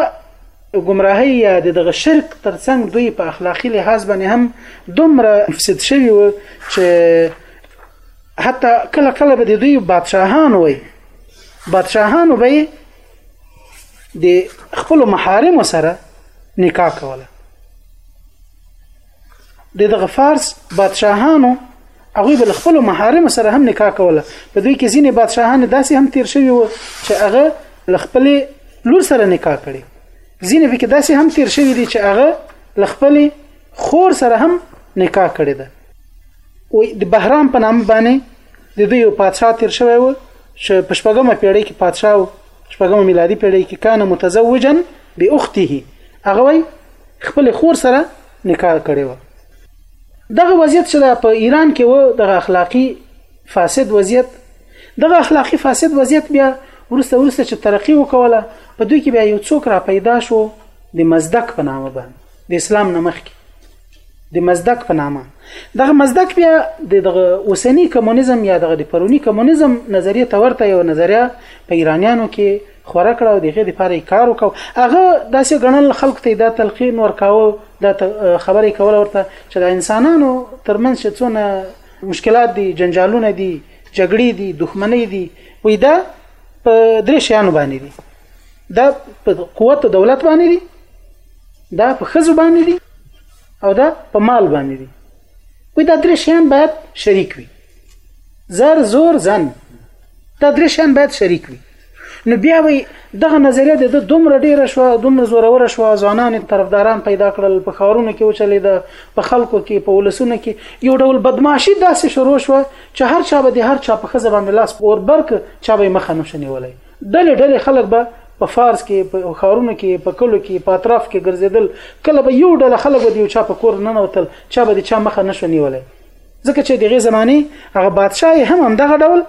گمراهی یا د دغه شرک ترڅنګ دوی په اخلاقی لحاظ باندې هم دومره مفسد شوی و چې حتی کله کله به د دوی بادشاهان وای بادشاهانو به د خپل محارم سره نکاح کوله د دغه فارس بادشاهانو هغه بل خپل محارم سره هم نکاح کوله په دوی کې ځینې بادشاهان داسې هم تیر شوی وو چې هغه خپل لور سره نکاح کړي ځینې پکې داسې هم تیر شوی دي چې هغه خپل خور سره هم نکاح کړی ده وي د بهرام په نام باندې د دوی یو پادشاه تیر شوی و چې په شپږمه پیړۍ کې پادشاه و شپږمه میلادي پیړۍ کې کان متزوجا باخته هغه وای خپل خور سره نکاح کړی و دغه وضعیت چې په ایران کې و دغه اخلاقی فاسد وضعیت دغه اخلاقی فاسد وضعیت بیا ورسته ورسته چې ترقی وکوله په دوی کې بیا یو څوک را پیدا شو د مزدک په نامه باندې د اسلام نه مخکې د مزدک په نامه دغه مزدک بیا د دغه اوسنی کمونیزم یا دغه د پرونی کمونیزم نظریه تورته یو نظریه په ایرانیانو کې خوره کړه او دغه لپاره یې کار وکاو هغه داسې غنل خلکو ته دا تلقین ورکاوه دا خبرې کول ورته چې د انسانانو ترمنځ چې څونه مشکلات دي جنجالونه دي جګړې دي دښمنۍ دي وې دا په درې شیانو باندې دي دا په قوت دولت باندې دي دا په خزو باندې دي او دا په مال باندې دي وي دا درې شیان باید شریک وي زر زور زن دا درې شیان باید شریک وي نو بیا وي دغه نظریه د دومره ډیره شو دومره زورور شو ځوانان طرفداران پیدا کړل په خارونو کې وچلې ده په خلکو کې په ولسونو کې یو ډول بدمعشي داسې شروع شو چې هر چا به د هر چا په خزه باندې لاس اور برک چا به مخه نشنیولای ډلې ډلې خلک به په فارس کې په ښارونو کې په کلو کې په اطراف کې ګرځېدل کله به یو ډله خلک به یو چا په کور نه نوتل چا به د چا مخه نشو نیولای ځکه چې دغه زمانه هغه بادشاه هم هم دغه ډول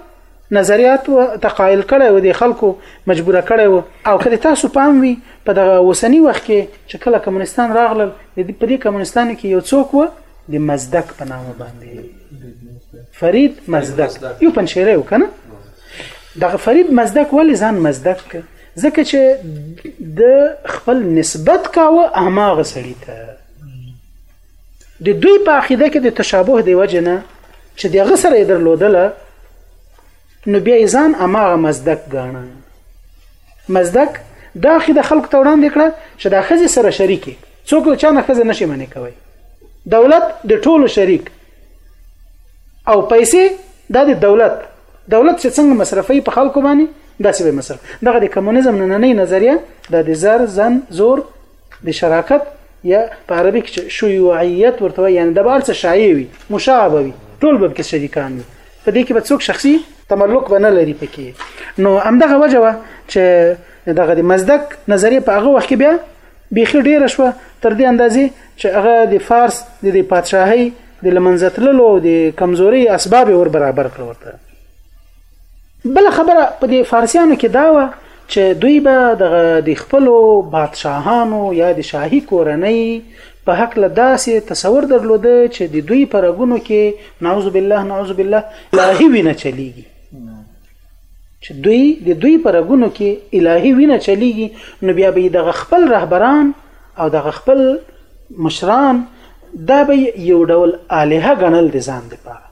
نظریات و تقایل کړي و د خلکو مجبور کړي و او کله تاسو پام وي په دغه وسنی وخت کې چې کله کمونستان راغلل د دې په دې کمونستان کې یو څوک و د مزدک په نامه باندې فرید مزدک یو پنځيره وکنه دغه فرید مزدک ولې ځان مزدک ک ځکه چې د خپل نسبت کاوه اهماغه سړی ته د دوی په عقیده کې د تشابه دی وجنه چې د غسر یې درلودله نو بیا یې ځان اماغه مزدک ګاڼه مزدک دا خیده خلکو ته وړاندې کړه چې دا خزه سره شریکي څوک له چانه خزه نشي منې کوي دولت د ټولو شریک او پیسې دا د دولت دولت چې څنګه مصرفي په خلکو باندې داسې به مصرف دغه د کمونیزم نننۍ نظریه د د زر زن زور د شراکت یا په عربي کې شیوعیت ورته یعنی د بار څه شایع وي مشابه وي ټول به کې شریکان وي په دې کې به څوک شخصي تملک به نه لري پکې نو همدغه وجه وا چې دغه د مزدک نظریه په هغه وخت کې بیا بیخي ډیره شوه تر دې اندازې چې هغه د فارس د دې پادشاهي د لمنځه تللو او د کمزوري اسباب ور برابر کړ ورته بل خبره په دې فارسیانو کې دا و چې دوی به د خپل بادشاهانو یا د شاهي کورنۍ په حق له داسې تصور درلود چې د دوی پرګونو کې نعوذ بالله نعوذ بالله لاهي وینه چلیږي چې دوی د دوی په رګونو کې الهي وینه چلیږي نو بیا به دغه خپل رهبران او دغه خپل مشران دا به یو ډول الهه غنل دي ځان لپاره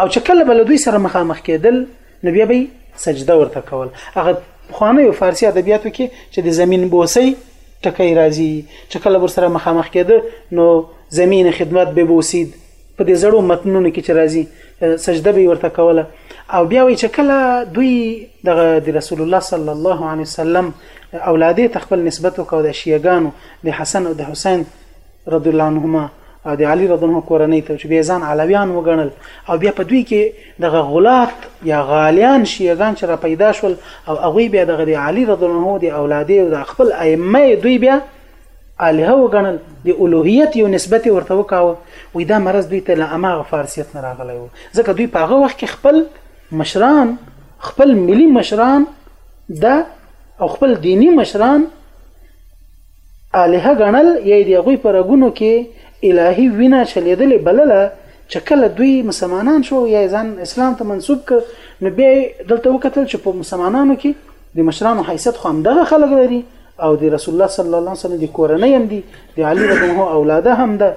او چې کله بل دوی سره مخامخ کېدل نو بیا به سجده ورته کول هغه خوانه یو فارسی ادبیاتو کې چې د زمين بوسي ټکی راځي چې کله ور سره مخامخ کېده نو زمين خدمت به بوسید په دې زړو متنونو کې چې راځي سجده به ورته کوله او بیا وی چې کله دوی د رسول الله صلی الله علیه وسلم اولادې تخپل نسبت وکاو د شیعاګانو د حسن او د حسین رضی الله عنهما او د علی رضی الله کورنۍ ته چې بیا ځان علویان وګڼل او بیا په دوی کې دغه غلات یا غالیان شیعاګان چې را پیدا شول او هغه بیا دغه د علی رضی الله د اولادې او د خپل ائمه دوی بیا الها وګڼل د الوهیت یو نسبت ورته وکاوه وې دا مرز دوی ته له اماغه فارسیت نه راغلی وو ځکه دوی په هغه وخت کې خپل مشران خپل ملي مشران دا او خپل دینی مشران الها غنل یا دی غوی پر غونو کې الهي وینا چلیدلې بلله چې کله دوی مسلمانان شو یا ځان اسلام ته منسوب ک نو بیا دلته وکتل چې په مسلمانانو کې د مشرانو حیثیت خو هم دغه خلک لري او د رسول الله صلی الله علیه وسلم د کورنۍ هم دي د علي رضی الله عنه اولاده هم ده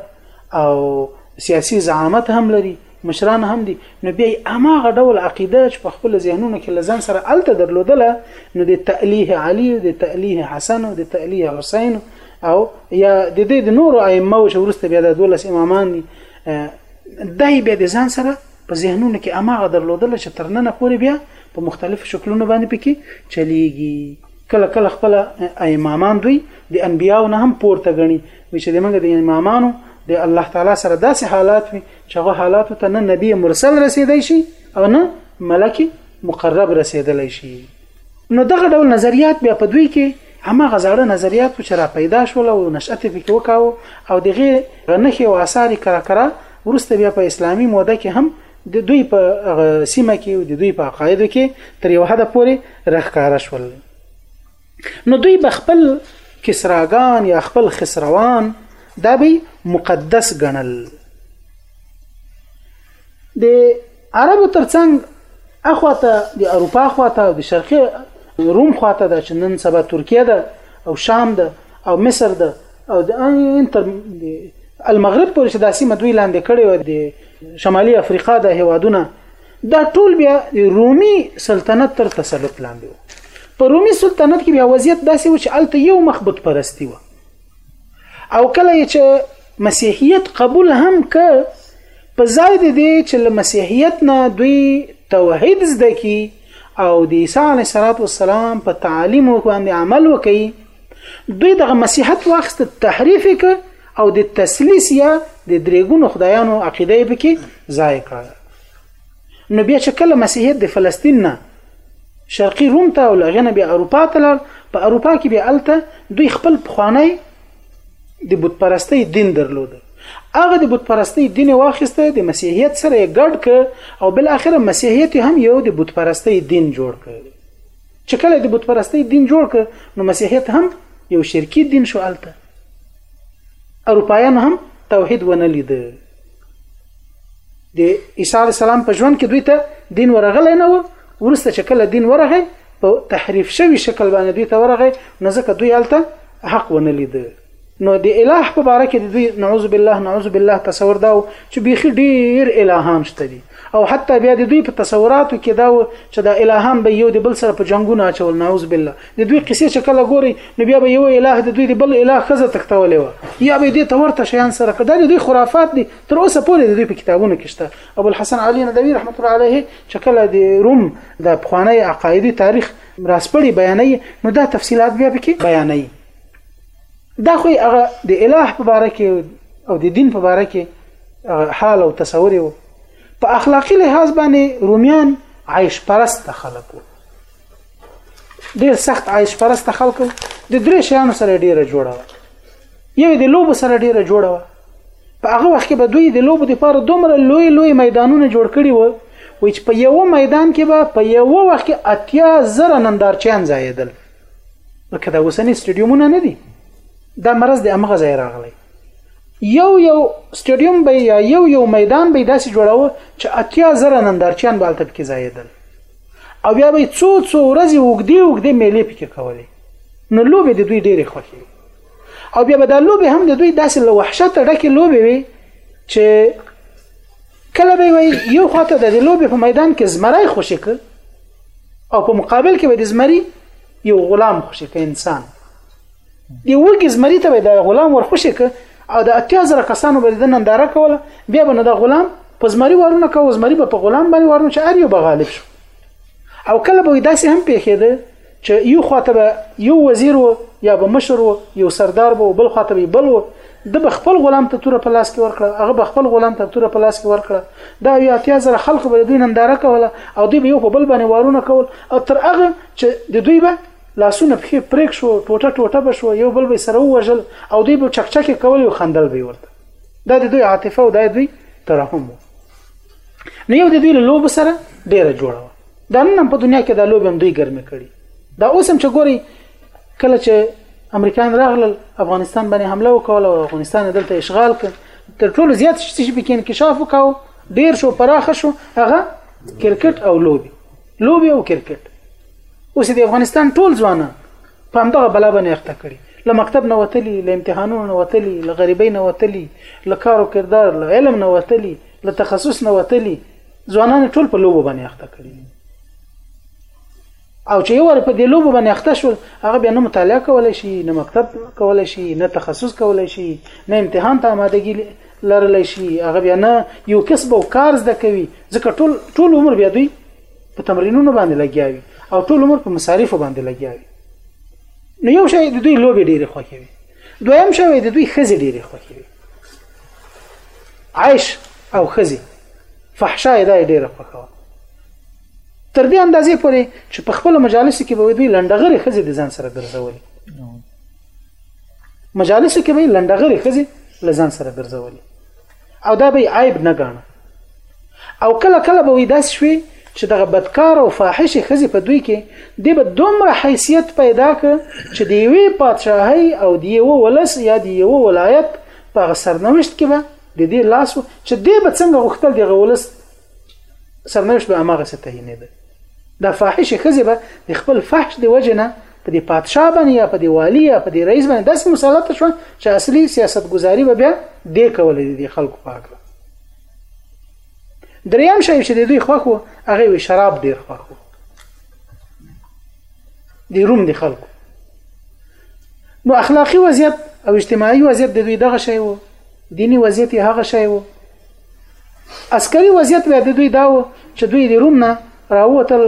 او سیاسي زعامت هم لري مشران هم دي نو بیا اماغه ډول عقیده چې په خپل ذهنونو کې لزان سره الته درلودله نو د تألیه علی او د تألیه حسن او د تألیه حسین او یا د دې د نورو ائمه او ورسته بیا د دولس امامان دي دای بیا د ځان سره په ذهنونو کې اماغه درلودله چې ترننه پورې بیا په مختلفو شکلونو باندې پکې چلیږي کله کله خپل امامان دوی د انبیاو نه هم پورته غني وی چې د موږ د امامانو د الله تعالی سره داسې حالات وي چې هغه حالات ته نه نبی مرسل رسیدای شي او نه ملکی مقرب رسیدلی شي نو دغه ډول نظریات بیا په دوی کې همه غزاړه نظریات چې را پیدا شول او نشأت پکې وکاو او دغه غنخي او آثار کرا کرا ورسته بیا په اسلامي موده کې هم د دوی په هغه سیمه کې او د دوی په عقایدو کې تر یو حد پورې رخکاره شول نو دوی به خپل کسراګان یا خپل خسروان دا به مقدس ګڼل د عربو ترڅنګ اخواته د اروپا خواته او د شرقي روم خواته د چندن سبا ترکیه ده او شام ده او مصر ده او د انتر المغرب پورې چې داسې مدوي لاندې کړي و د شمالي افریقا د هیوادونه دا ټول بیا رومي سلطنت تر تسلط لاندې وو په رومي سلطنت کې بیا وضعیت داسې و چې الته یو مخ بت پرستی و او کله چې مسیحیت قبول هم ک په ځای د دې چې له مسیحیت نه دوی توحید زده کی او د عیسی علیه السلام په تعالیم باندې عمل وکړي دوی دغه مسیحت واخست تحریف ک او د تسلیس یا د درېګونو خدایانو عقیده به کې ځای کړه نو بیا چې کله مسیحیت د فلسطین نه شرقي روم ته او لغنه بیا اروپا ته لار په اروپا کې بیا الته دوی خپل پخوانی د بت پرستی دین درلود هغه د بت پرستی دین واخیسته د مسیحیت سره ګډ ک او بل اخر مسیحیت هم یو د بت پرستی دین جوړ کړ چې کله د بت پرستی دین جوړ ک نو مسیحیت هم یو شرکی دین شو الته اروپایان هم توحید ونه لید د عیسی علی السلام په ژوند کې دوی ته دین ورغلی نه و ورسته چې کله دین ورغی په تحریف شوی شکل باندې دوی ته ورغی نو ځکه دوی الته حق ونه لید نو د اله په باره کې د دوی نعوذ بالله نعوذ بالله تصور دا چې بيخي ډیر الهان شته دي او حتی بیا د دوی په تصوراتو کې دا چې دا الهان به یو د بل سره په جنگونه اچول نعوذ بالله د دوی قصې چې کله ګوري نو بیا به یو اله د دوی د بل اله خزه تختولې و یا به دې تورته شیان سره کړه د دوی خرافات دي تر اوسه پورې د دوی په کتابونو کې شته ابو الحسن علي ندوي رحمت الله علیه چې کله د روم د پخوانی عقایدي تاریخ راسپړي بیانې نو دا تفصيلات بیا پکې بیانې دا خو هغه د الٰه په باره کې او د دین په باره کې حال او تصور وو په اخلاقی لحاظ باندې رومیان عیش پرست خلک وو ډیر سخت عیش پرست خلک د درې شیانو سره ډیره جوړه وه یو د لوب سره ډیره جوړه وه په هغه وخت کې به دوی د لوب لپاره دومره لوی لوی میدانونه جوړ کړي وو وای چې په یو میدان کې به په یو وخت کې اتیا زره نندارچیان ځایدل لکه دا اوسنی سټډیومونه نه دي دا مرز د امغه ځای راغلی یو یو سټډیوم به یا یو یو میدان به داسې جوړاوه چې اتیا زره نندارچیان به هلته پکې ځایېدل او بیا به څو څو ورځې اوږدې اوږدې میلې پکې کولې نو لوبې د دوی ډېرې خوښې او بیا به دا لوبې هم د دوی داسې له وحشته ډکې لوبې وي چې کله به وي یو خواته د لوبې په میدان کې زمری خوشې که او په مقابل کې به د زمری یو غلام خوشی ک انسان دی وګي زمری ته به د غلام ور خوشی ک او د اتیا زره کسانو به د ننداره کوله بیا به نه د غلام په زمری ورونه کو زمری به په غلام باندې ورونه چې اریو به غالب شو او کله به داسې هم پیښېده چې یو خواته به یو وزیر و یا به مشر و یو سردار به بل خواته به بل و ده به خپل غلام ته توره په لاس کې ورکړه هغه به خپل غلام ته توره په لاس کې ورکړه دا یو اتیا زره خلکو به د دوی ننداره کوله او دوی به یو په بل باندې وارونه کول او تر هغه چې د دوی به لاسونه پښې پرېک شو ټوټه ټوټه به شو یو بل به سره ووژل او دوی به چکچکې کول یو خندل به ورته دا د دوی عاطفه او دا دوی ترحم و نو یو د دوی له لوب سره ډیره جوړه و دا نن په دنیا کې دا لوب هم دوی ګرمې کړي دا اوس هم چې ګوري کله چې امریکایان راغلل افغانستان باندې حمله وکوله او افغانستان دلته اشغال ک تر ټولو زیات چې په کې انکشاف وکاو ډیر شو پراخ شو هغه کرکټ او لوبي لوبي او کرکټ اوس د افغانستان ټول ځوانان په همدغه بلا باندې اخته کړي له مکتب نه وتلی له امتحانونو نه وتلی له غریبۍ نه وتلی له کار او کردار له علم نه وتلی له تخصص نه وتلی ځوانان ټول په لوبو باندې اخته کړي او چې یو په دې لوبو باندې اخته شول هغه بیا نه مطالعه کولای شي نه مکتب کولای شي نه تخصص کولای شي نه امتحان ته آمادګي لرلی شي هغه بیا نه یو کسب او کار زده کوي ځکه ټول ټول عمر بیا دوی په تمرینونو باندې لګیاوي او ټول عمر په مصارف باندې لګیاوي نو یو شی د دوی لوبي ډېرې خوښې وي دویم شی د دوی خزي ډېرې خوښې وي عیش او خزي فحشا یې ډېره خوښه تر دې اندازې پورې چې په خپل مجالس کې به دوی لنډغري خزي د ځان سره ګرځولي مجالس کې به لنډغري خزي لزان سره ګرځولي او دا به عیب نه ګاڼه او کله کله به وې داس شوي چې دغه بدکار او فاحش خزي په دوی کې د به دومره حیثیت پیدا ک چې دی وی پادشاهي او دی و ولس یا دی و ولایت په سرنوشت کې به د دې لاس چې دی به څنګه غختل دی غولس سرنوشت به هماغسې تعینېده دا فاحشې ښځې به د خپل فحش د وجې نه په دې پادشاه باندې یا په دې والي یا په دې رئیس باندې داسې مسلط شوه چې اصلي سیاستګزاري به بیا دې کولې د خلکو په هکله دریم شی چې د دوی خوښ و هغه وی شراب ډیر خوښ و د روم د خلکو نو اخلاقی وضعیت او اجتماعي وضعیت د دوی دغه شی و دینی وضعیت هغه شی و عسکري وضعیت بیا د دوی دا و چې دوی د روم نه راووتل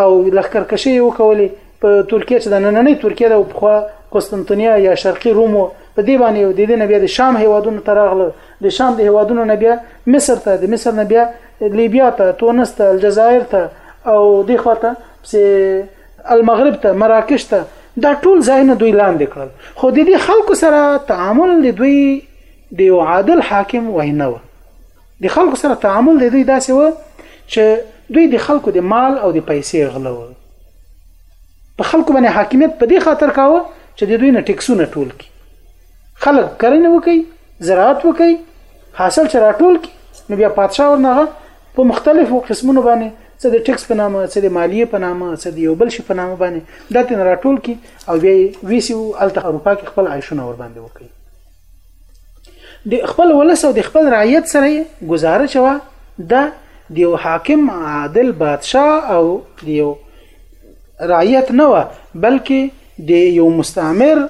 او لښکرکشي یې وکولې په ترکیه چې د نننۍ ترکیه د پخوا قسطنطنیه یا شرقي روم په دې باندې د دې نه بیا د شام هیوادونو ته راغله د شام د هیوادونو نه بیا مصر ته د مصر نه بیا لیبیا ته تونس ته الجزایر ته او دې خواته چې المغرب ته مراکش ته دا ټول ځایونه دوی لاندې کړل خو د دې خلکو سره تعامل د دوی د یو عادل حاکم وینا و د خلکو سره تعامل د دوی داسې و چې دوی د خلکو د مال او د پیسې غله و په خلکو باندې حاکمیت په دې خاطر کاوه چې د دوی نه ټیکسونه ټول کی خلک کرنه وکي زراعت وکي حاصل چې راټول کی نو بیا پادشاه ورنغه په مختلفو قسمونو باندې څه د ټیکس په نامه څه د مالیه په نامه څه د یو بل شي په نامه باندې دته راټول کی او بیا ویسو الته اروپا کې خپل عیشونه ور باندې وکړي د خپل ولس او د خپل رعیت سره گزاره چوا د د یو حاکم عادل بادشاه او د یو رعیت نه و بلکې د یو مستعمر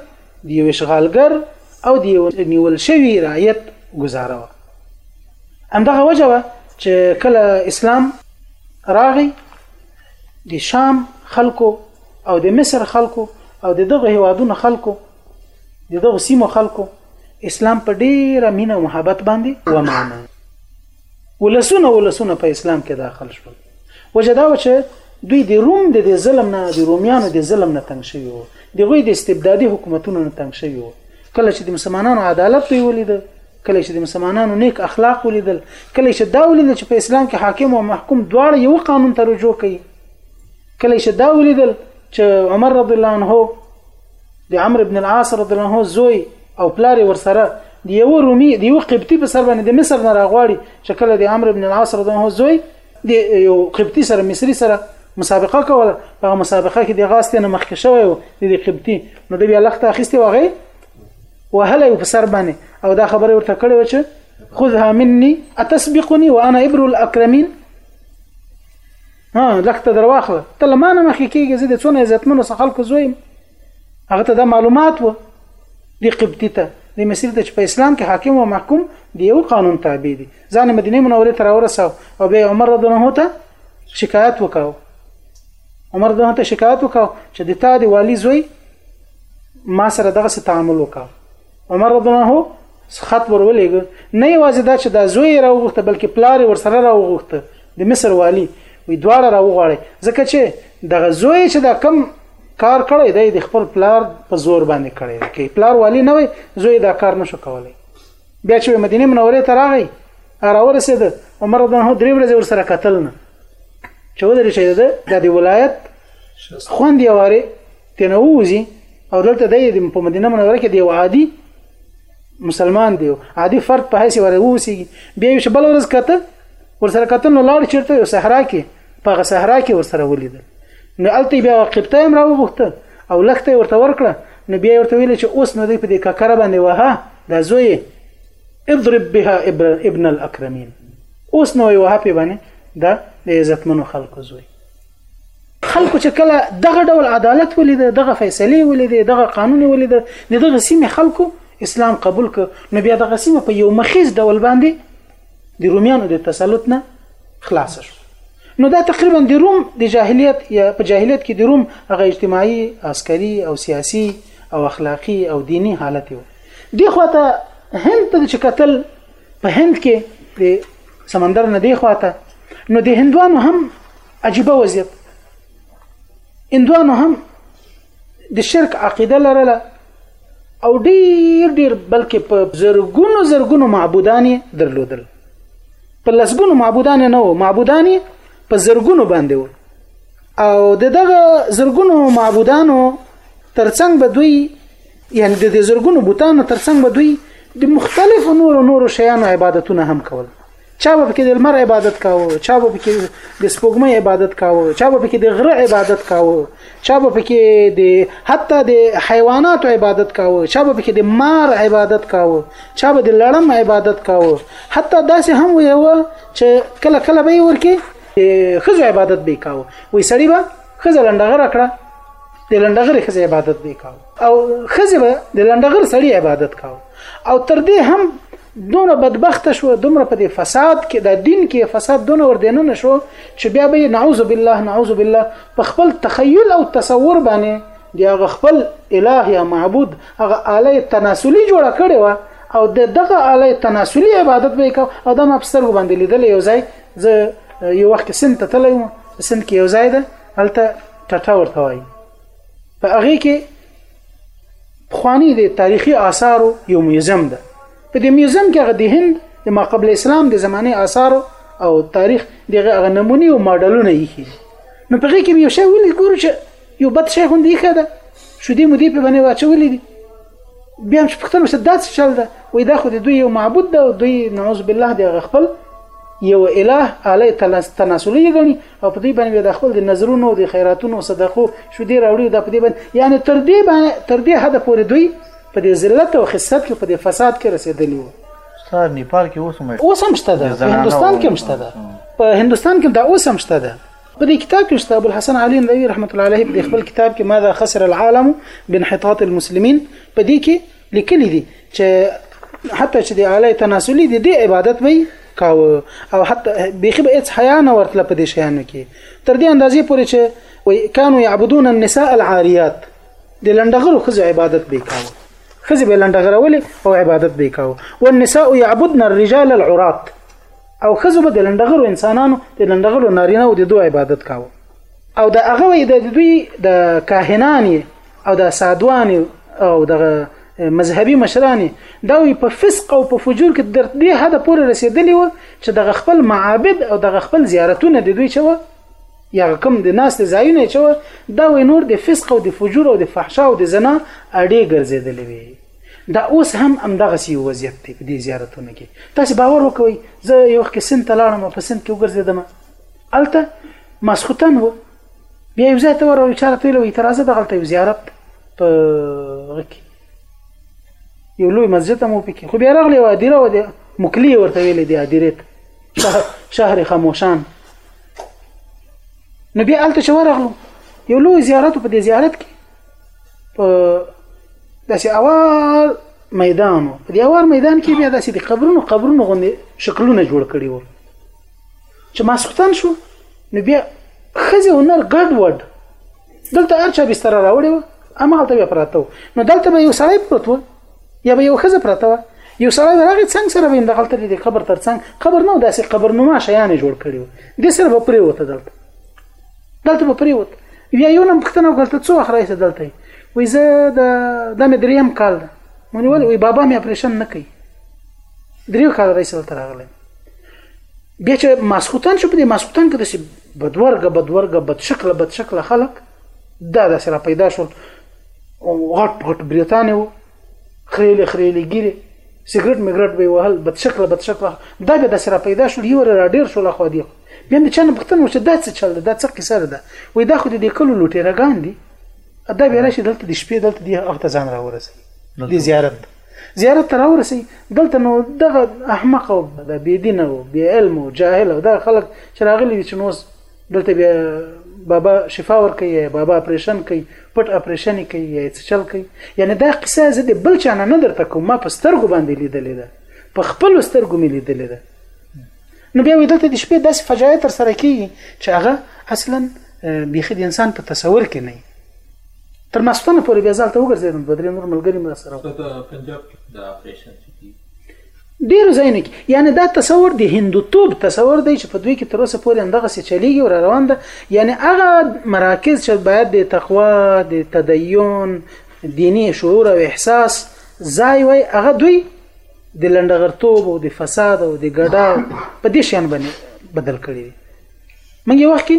د یو اشغالګر او د یو نیول شوی رعیت گزاره و همدغه وجه و چې کله اسلام راغی د شام خلکو او د مصر خلکو او د دغه هیوادونو خلکو د دغه سیمو خلکو اسلام په ډیره مینه او محبت باندې ومانه ولسونه ولسونه په اسلام کې داخل شول وجدا و چې دوی د روم د ظلم نه د رومیانو د ظلم نه تنگ شوی وو د غوی د استبدادي حکومتونو نه تنگ شوی وو کله چې د مسلمانانو عدالت دوی ولید کله چې د مسلمانانو نیک اخلاق ولیدل کله چې دا ولید چې په اسلام کې حاکم او محکوم دواړه یو قانون ته رجوع کوي کله چې دا ولیدل چې عمر رضی الله عنه د عمرو بن العاص رضی الله عنه زوی او پلار ورسره دی یو رومي دی یو قبطي په سر باندې د مصر نه راغواړي چې کله د عمرو بن العاص رضی الله عنه زوی د یو قبطي سره مصري سره مسابقه کوله په مسابقه کې د غاستې نه مخکې شوی و د قبطي نو د بیا لخت اخیستي وغه وهله په سر باندې او دا خبره ورته کړې و چې خذها مني اتسبقني وانا ابر الاكرمين ها لخته درواخله ته لمانه مخې کېږي زه د څونه عزتمنو څخه خلکو زوی هغه ته دا معلومات و دی قبطی ته د مصر ته چې په اسلام کې حاکم او محکوم دی یو قانون تابع دي ځان مدینه منوره ته راورساو او به عمر رضی الله عنه ته شکایت وکاو عمر رضی الله ته شکایت وکاو چې د تا دی والی زوی ما سره دغه څه تعامل وکاو عمر رضی الله عنه خط ورولېګ نه یوازې دا چې دا زوی راوغوښته بلکې پلار ورسره راوغوښته د مصر والی وی دواړه راوغواړي ځکه چې د غزوې چې دا کم کار کړی دی د خپل پلار په زور باندې کړی دی کې پلار والی نه وي زوی دا کار نشو کولای بیا چې مدینه منوره ته راغی راورسېد عمر رضی الله درې ورځې ورسره قتل نه چودري شه ده د ولایت خوند یواره تنه ووزي او دلته دی په مدینه منوره کې دی عادي مسلمان دی عادي فرد په هیڅ وره ووسیږي بیا یو شبل ورځ کته ورسره کتل نو لاړ چیرته یو صحرا کې په هغه صحرا کې ورسره ولیدل نو الته بیا قبطه هم راوغوښته او لخته ورته ورکړه نو بیا ورته ویل چې اوس نو دې په دې ککره باندې وها دا زوی اضرب بها ابن الاکرمین اوس نو یو هپی باندې دا د عزتمنو خلکو زوی خلکو چې کله دغه ډول عدالت ولید دغه فیصله ولید دغه قانون ولید دغه سیمه خلکو اسلام قبول ک نو بیا دغه سیمه په یو مخیز ډول باندې د رومیانو د تسلط نه خلاص شو نو دا تقریبا د روم د جاهلیت یا په جاهلیت کې د روم هغه اجتماعي عسکري او سیاسي او اخلاقی او دینی حالت یو دی خو ته هند ته چې قتل په هند کې د سمندر نه دی خواته نو د هندوانو هم عجیب وضعیت هندوانو هم د شرک عقیده لرله او ډیر ډیر بلکې په زرګونو زرګونو معبودان درلودل په لسګونو معبودان نه وو معبودان په زرګونو باندې وو او د دغه زرګونو معبودانو ترڅنګ به دوی یعنی د دې زرګونو بوتانو ترڅنګ به دوی د مختلفو نورو نورو شیانو عبادتونه هم کول چا به کې د لمر عبادت کاوه چا به کې د سپوږمۍ عبادت کاوه چا به کې د غره عبادت کاوه چا به کې د حتی د حیواناتو عبادت کاوه چا به کې د مار عبادت کاوه چا به د لړم عبادت کاوه حتی داسې هم ویوه چې کله کله به ورکه خزو عبادت به کاوه وې سړی به خزه لنډغره کړه د لنډغره خزه عبادت به کاوه او خزه به د لندغر سړی عبادت کاوه او تر دې هم دونه بدبخت شو دومره په دې فساد کې د دین کې فساد دونه ور دینه نشو چې بیا به نعوذ بالله نعوذ بالله په خپل تخیل او تصور باندې دی هغه خپل الٰه یا معبود هغه آله تناسلی جوړ کړي و او د دغه آله تناسلی عبادت به کو او د مبستر باندې لیدل یو ځای زه یو وخت سنت تلم سنت کې یو ځای ده هلته ټټا ورته وایي په هغه کې پخوانی د تاریخي آثارو یو میوزیم ده په دې میوزیم کې هغه د هند د ما قبل اسلام د زمانه آثار او تاریخ دغه هغه نمونه او ماډلونه یې کړي نو په هغه کې یو شی ولې ګورو چې یو بد شی هم دی کړه شو دې مودې په باندې واچولې دي بیا هم پختنه څه داس چل ده وې دا خو د دوی یو معبود ده او دوی نعوذ بالله د خپل یو اله اله تناسلی غني او په دې باندې بیا د خپل د نظرونو د خیراتونو صدقو شو دې راوړي دا په دې باندې یعنی تر دې باندې تر دې حد پورې دوی په دې ذلت او خسرت کې په دې فساد کې رسیدلی وو سر نیپال کې اوس هم اوس هم شته ده په هندستان کې هم شته ده په هندستان کې دا اوس هم شته ده په دې کتاب کې شته ابو الحسن علي ندوي رحمت الله عليه په خپل کتاب کې ماذا خسر العالم بانحطاط المسلمين په دې کې لیکلی دي چې حتی چې د اعلی تناسلی دي د عبادت وي کاوه او حتی بيخي به هیڅ حیا نه ورتله په دې شیانو کې تر دې اندازې پورې چې وای کانو يعبدون النساء العاريات د لندغرو خزه عبادت به کاوه خزه به لندغرولې او عبادت به کاوه والنساء يعبدن الرجال العراة او خزه به د لندغرو انسانانو د لندغرو نارینه او د دوه عبادت کاوه او د هغه د دوی د کاهنان او دا سادوان او دغه مذهبي مشران دا وي په فسق او په فجور کې در دې حد پورې رسیدلی و چې د خپل معابد او د خپل زیارتونه د دوی چوه یا کوم د ناس د ځایونه چوه دا وي نور د فسق او د فجور او د فحشا او د زنا اړې ګرځېدلې وي دا اوس هم همدغه سی وضعیت دی په دې زیارتونه کې تاسو باور وکوي زه یو وخت سن ته لاړم په سن کې وګرځیدم الته مسخوتن وو بیا یو ځای ته ورغلو چاره ته ویلو تر ازه دغلته یو زیارت په غکی یو لوی مسجد هم پکې خو بیا راغلی و ادیره و د مکلی ورته ویل دی ادیره شهر شهر خاموشان نو بیا الته شو راغلو یو لوی زیارت په دې زیارت کې په داسې اوار میدان په دې اوار میدان کې بیا داسې د قبرونو قبرونو غوندې شکلونه جوړ کړي وو چې ماسختن شو نو بیا خزه او نر ګډ وډ دلته ارچا بستر راوړی و اما هلته بیا پراته نو دلته به یو سړی پروت و یا به یو خزه پراته و یو سړی راغی څنګه سره ویم دغلته د قبر تر څنګ قبر نو داسې قبر نو ما شیان جوړ کړی و د سره به پرې وته دلته دلته به پرې وته بیا یو نم پښتنه وکړه څو اخره یې دلته وې زه د د مې دریم کال ده مونږ ولې وې بابا مې اپریشن نه کوي دریو کال راځي دلته راغلی بیا چې ماسخوتن شو په دې ماسخوتن کې داسې بدورګه بدورګه بد شکل بد شکل خلک دا داسې را پیدا شول غټ غټ بریتانه وو خریلې خریلې ګیره سیګریټ میګریټ به وهل بد شکل بد شکل دا به داسې را پیدا شول یو را ډیر شول خو دی بیا مې چانه پختن و چې دا څه چل دا څه قصه ده وې دا خو دې کلو لوټه راګان دي دا به راشي دلته د شپې دلته دی هغه ځان را ورسي د زیارت زیارت ته راورسي دلته نو دغه احمق او د بی دین او بی علم او جاهل او دغه خلک چې راغلي دي چې نو دلته بیا بابا شفا ور کوي یا بابا اپریشن کوي پټ اپریشن کوي یا څه چل کوي یعنی دا قصه زه د بل چا نه درته کوم ما په سترګو باندې لیدلې ده په خپل سترګو مې لیدلې ده نو بیا وې دلته د شپې داسې فجایع تر سره کیږي چې هغه اصلا بیخي د انسان په تصور کې نه تر ماسپنه پورې بیا ځالته وګرځېدم دوه درې نور ملګري مې راسره وو د پنجاب کې د اپریشن سیټي ډېرو ځایونو کې یعنې دا تصور د هندوتوب تصور دی چې په دوی کې تر اوسه پورې همدغسې چلیږي او را روان ده یعنې هغه مراکز چې باید د تقوا د تدین دیني شعور او احساس ځای وای هغه دوی د لنډغرتوب او د فساد او د ګډا په دې شان باندې بدل کړي دي موږ یو وخت کې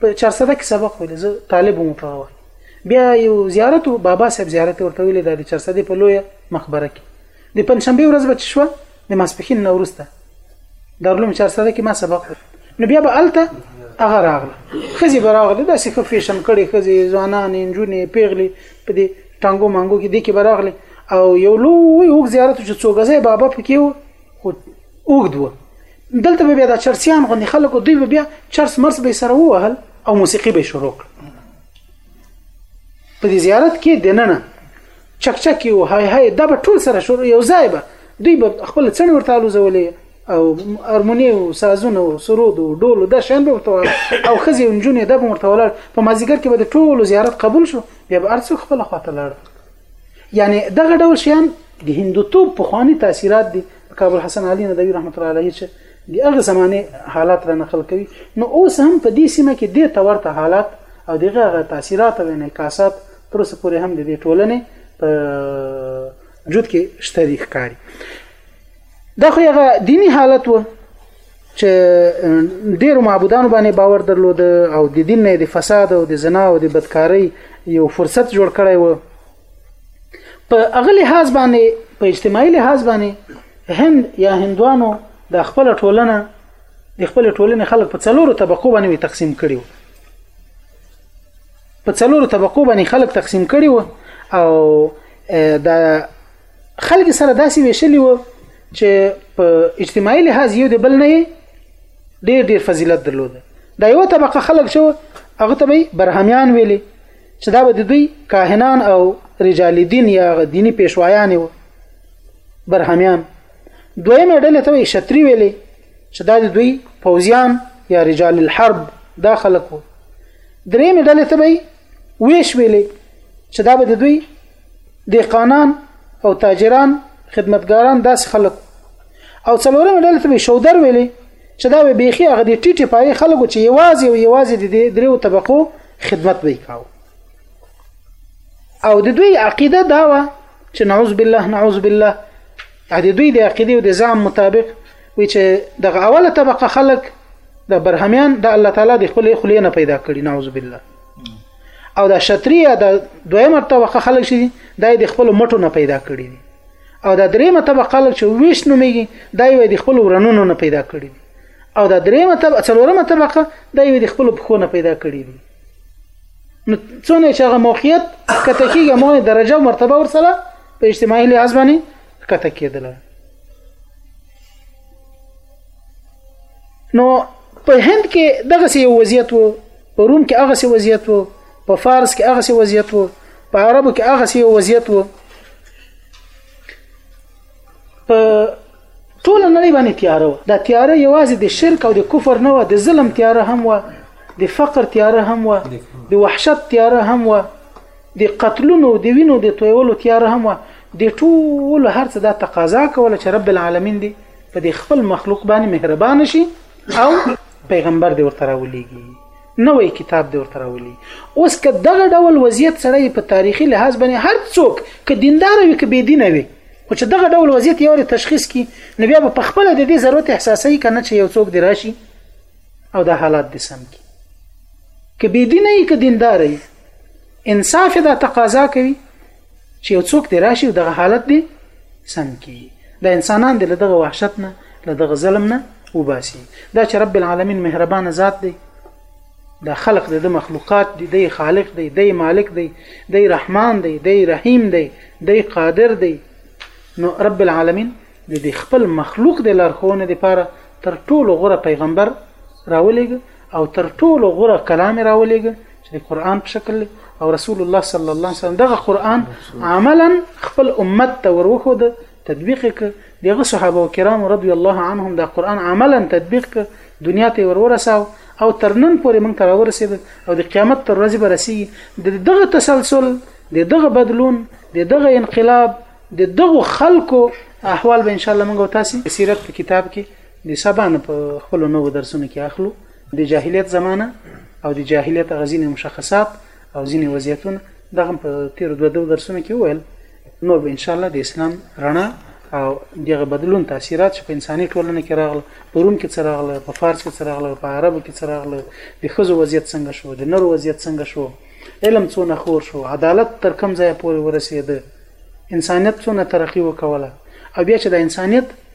په چارسده کې سبق ویل زه طالب وم په وخت بیا یو زیارت بابا صاحب زیارت ورته ویل د چارسده په لوی مخبره کې د پنځشنبه ورځ به شو د ماسپخین نورسته دارلوم چارسده کې ما سبق نو بیا به الته هغه راغله خزي براغله داسې خو فیشن کړي خزي ځوانان انجونې پیغلي په دې ټانګو مانګو کې دې کې براغله او یو لوی وګ زیارت چې څوګزه بابا پکې و خو اوګدوه دلته به بیا د چرسیان غوندې خلکو دوی به بیا چرس مرس به سره ووهل او موسیقي به شروع کړ په دې زیارت کې دننه چکچک یو هاي هاي دا به ټول سره شروع یو ځای به دوی به خپل څڼې ورته الوزولې او هارموني او سازونه او سرود او ډول دا شین به ورته او خزي او نجونې د ورته ولر په مازیګر کې به د ټول زیارت قبول شو بیا به ارڅو خپل خواته لاړ یعنی دغه ډول شیان د هندوتوب په خواني تاثیرات دي لکه ابوالحسن علي ندوي رحمت الله علیه چې د هغه زمانه حالات را نقل کوي نو اوس هم په دې سیمه کې د تورته حالات او دغه تاثیرات او انعکاسات تر اوسه پورې هم د دې ټولنې په وجود کې شته دي ښکاري دا خو هغه دینی حالت و چې ډیرو معبودانو باندې باور درلود او د دین نه د فساد او د زنا او د بدکاری یو فرصت جوړ کړی و په هغه لحاظ باندې په اجتماعي لحاظ باندې هند یا هندوانو د خپل ټولنه د خپل ټولنې خلک په څلورو طبقو باندې تقسیم کړي وو په څلورو طبقو باندې خلک تقسیم کړي وو او د خلک سره داسې ویشلی وو چې په اجتماعي لحاظ یو د بل نه ډیر ډیر فضیلت درلود دا یو طبقه خلک شو هغه ته برهمیان ویلي چې دا به د دوی کاهنان او رجال دین یا دینی پیشوایان وو برهمیان دویمه ډله ته یې شتری ویلې چې دا د دوی پوزیان یا رجال الحرب دا خلک وو درېمه ډله ته یې ویش ویلې چې دا به د دوی دیقانان او تاجران خدمتګاران داس خلک او څلورمه ډله ته یې شودر ویلې چې دا به بیخي هغه د ټیټه پای خلکو چې یوازې او یوازې د دریو طبقو خدمت به کاو او د دوی عقیده دا و چې نعوذ بالله نعوذ بالله د دوی د عقیده او د ځام مطابق وی چې د اوله طبقه خلک د برهمیان د الله تعالی د خپل خلی نه پیدا کړي نعوذ بالله او د شتریه د دویمه طبقه خلک شي د خپل مټو نه پیدا کړي او د دریمه طبقه خلک چې ویش نوميږي دا یو د خپل ورنونو نه پیدا کړي او دا درېمه طبقه څلورمه طبقه دا یو د خپل بخونه پیدا کړی دي نو څونه چې هغه موقعیت کته کېږي مو درجه او مرتبه ورسره په اجتماعي لحاظ باندې کته کېدل نو په هند کې دغه سی وضعیت وو په روم کې هغه سی وضعیت وو په فارس کې هغه سی وضعیت وو په عربو کې هغه سی وضعیت وو په ټوله نړۍ باندې تیاره وه دا تیاره یوازې د شرک او د کفر نه وه د ظلم تیاره هم وه د فقر تیاره هم وه د وحشت تیاره هم وه د قتلونو د وینو د تویولو تیاره هم وه د ټول هرڅه دا تقاضا کوله چې رب العالمین دی په خپل مخلوق باندې مهربان شي او پیغمبر دی ورته راولېږي نوی کتاب دی ورته راولي اوس که دغه ډول وضعیت سړی په تاریخي لحاظ باندې هر څوک که دیندار وي که بې دینه وي خو چې دغه ډول وضعیت یو تشخیص کی نو بیا به په خپل د دې ضرورت احساسوي کنه چې یو څوک دی راشي او د حالات دې سم کی که بې دینه یې که دیندار یې انصاف دا تقاضا کوي چې یو څوک دی راشي او دغه حالت دی سم کی دا انسانان دی له دغه وحشت نه له دغه ظلم نه وباسي دا چې رب العالمین مهربان ذات دی دا خلق دی د مخلوقات دی دی خالق دی دی مالک دی دی رحمان دی دی رحیم دی دی قادر دی نو رب العالمین د خپل مخلوق د لارښوونه لپاره تر ټولو غوره پیغمبر راولېږه او تر ټولو غوره کلام یې راولېږه چې د قرآن په شکل دی او رسول الله صلی الله علیه وسلم دغه قرآن عملا خپل امت ته وروښود تطبیق ک دغه صحابه کرام رضی الله عنهم دا قرآن عملا تطبیق ک دنیا ته ورورساو او تر نن پورې موږ ته راورسېد او د قیامت تر ورځې به رسېږي د دغه تسلسل د دغه بدلون د دغه انقلاب د دغه خلکو احوال به ان شاء الله موږ تاسو سیرت په کتاب کې د سبا نه په خپلو نوو درسونو کې اخلو، د جاهلیت زمانه او د جاهلیت هغه ځینې مشخصات او ځینې وضعیتونه، دغه هم په تېرو دوه دوو درسونو کې وویل، نور به انشاالله د اسلام رڼا او د هغه بدلون تاثیرات چې په انساني ټولنه کې راغله، په روم کې څه راغله، په فارس کې څه راغله، په عربو کې څه راغله، د ښځو وضعیت څنګه شو، د نرو وضعیت څنګه شو، علم څونه خور شو، عدالت تر کوم ځایه پورې ورسېده، انسانیت څونه ترقي وکوله او بیا چې دا انسانیت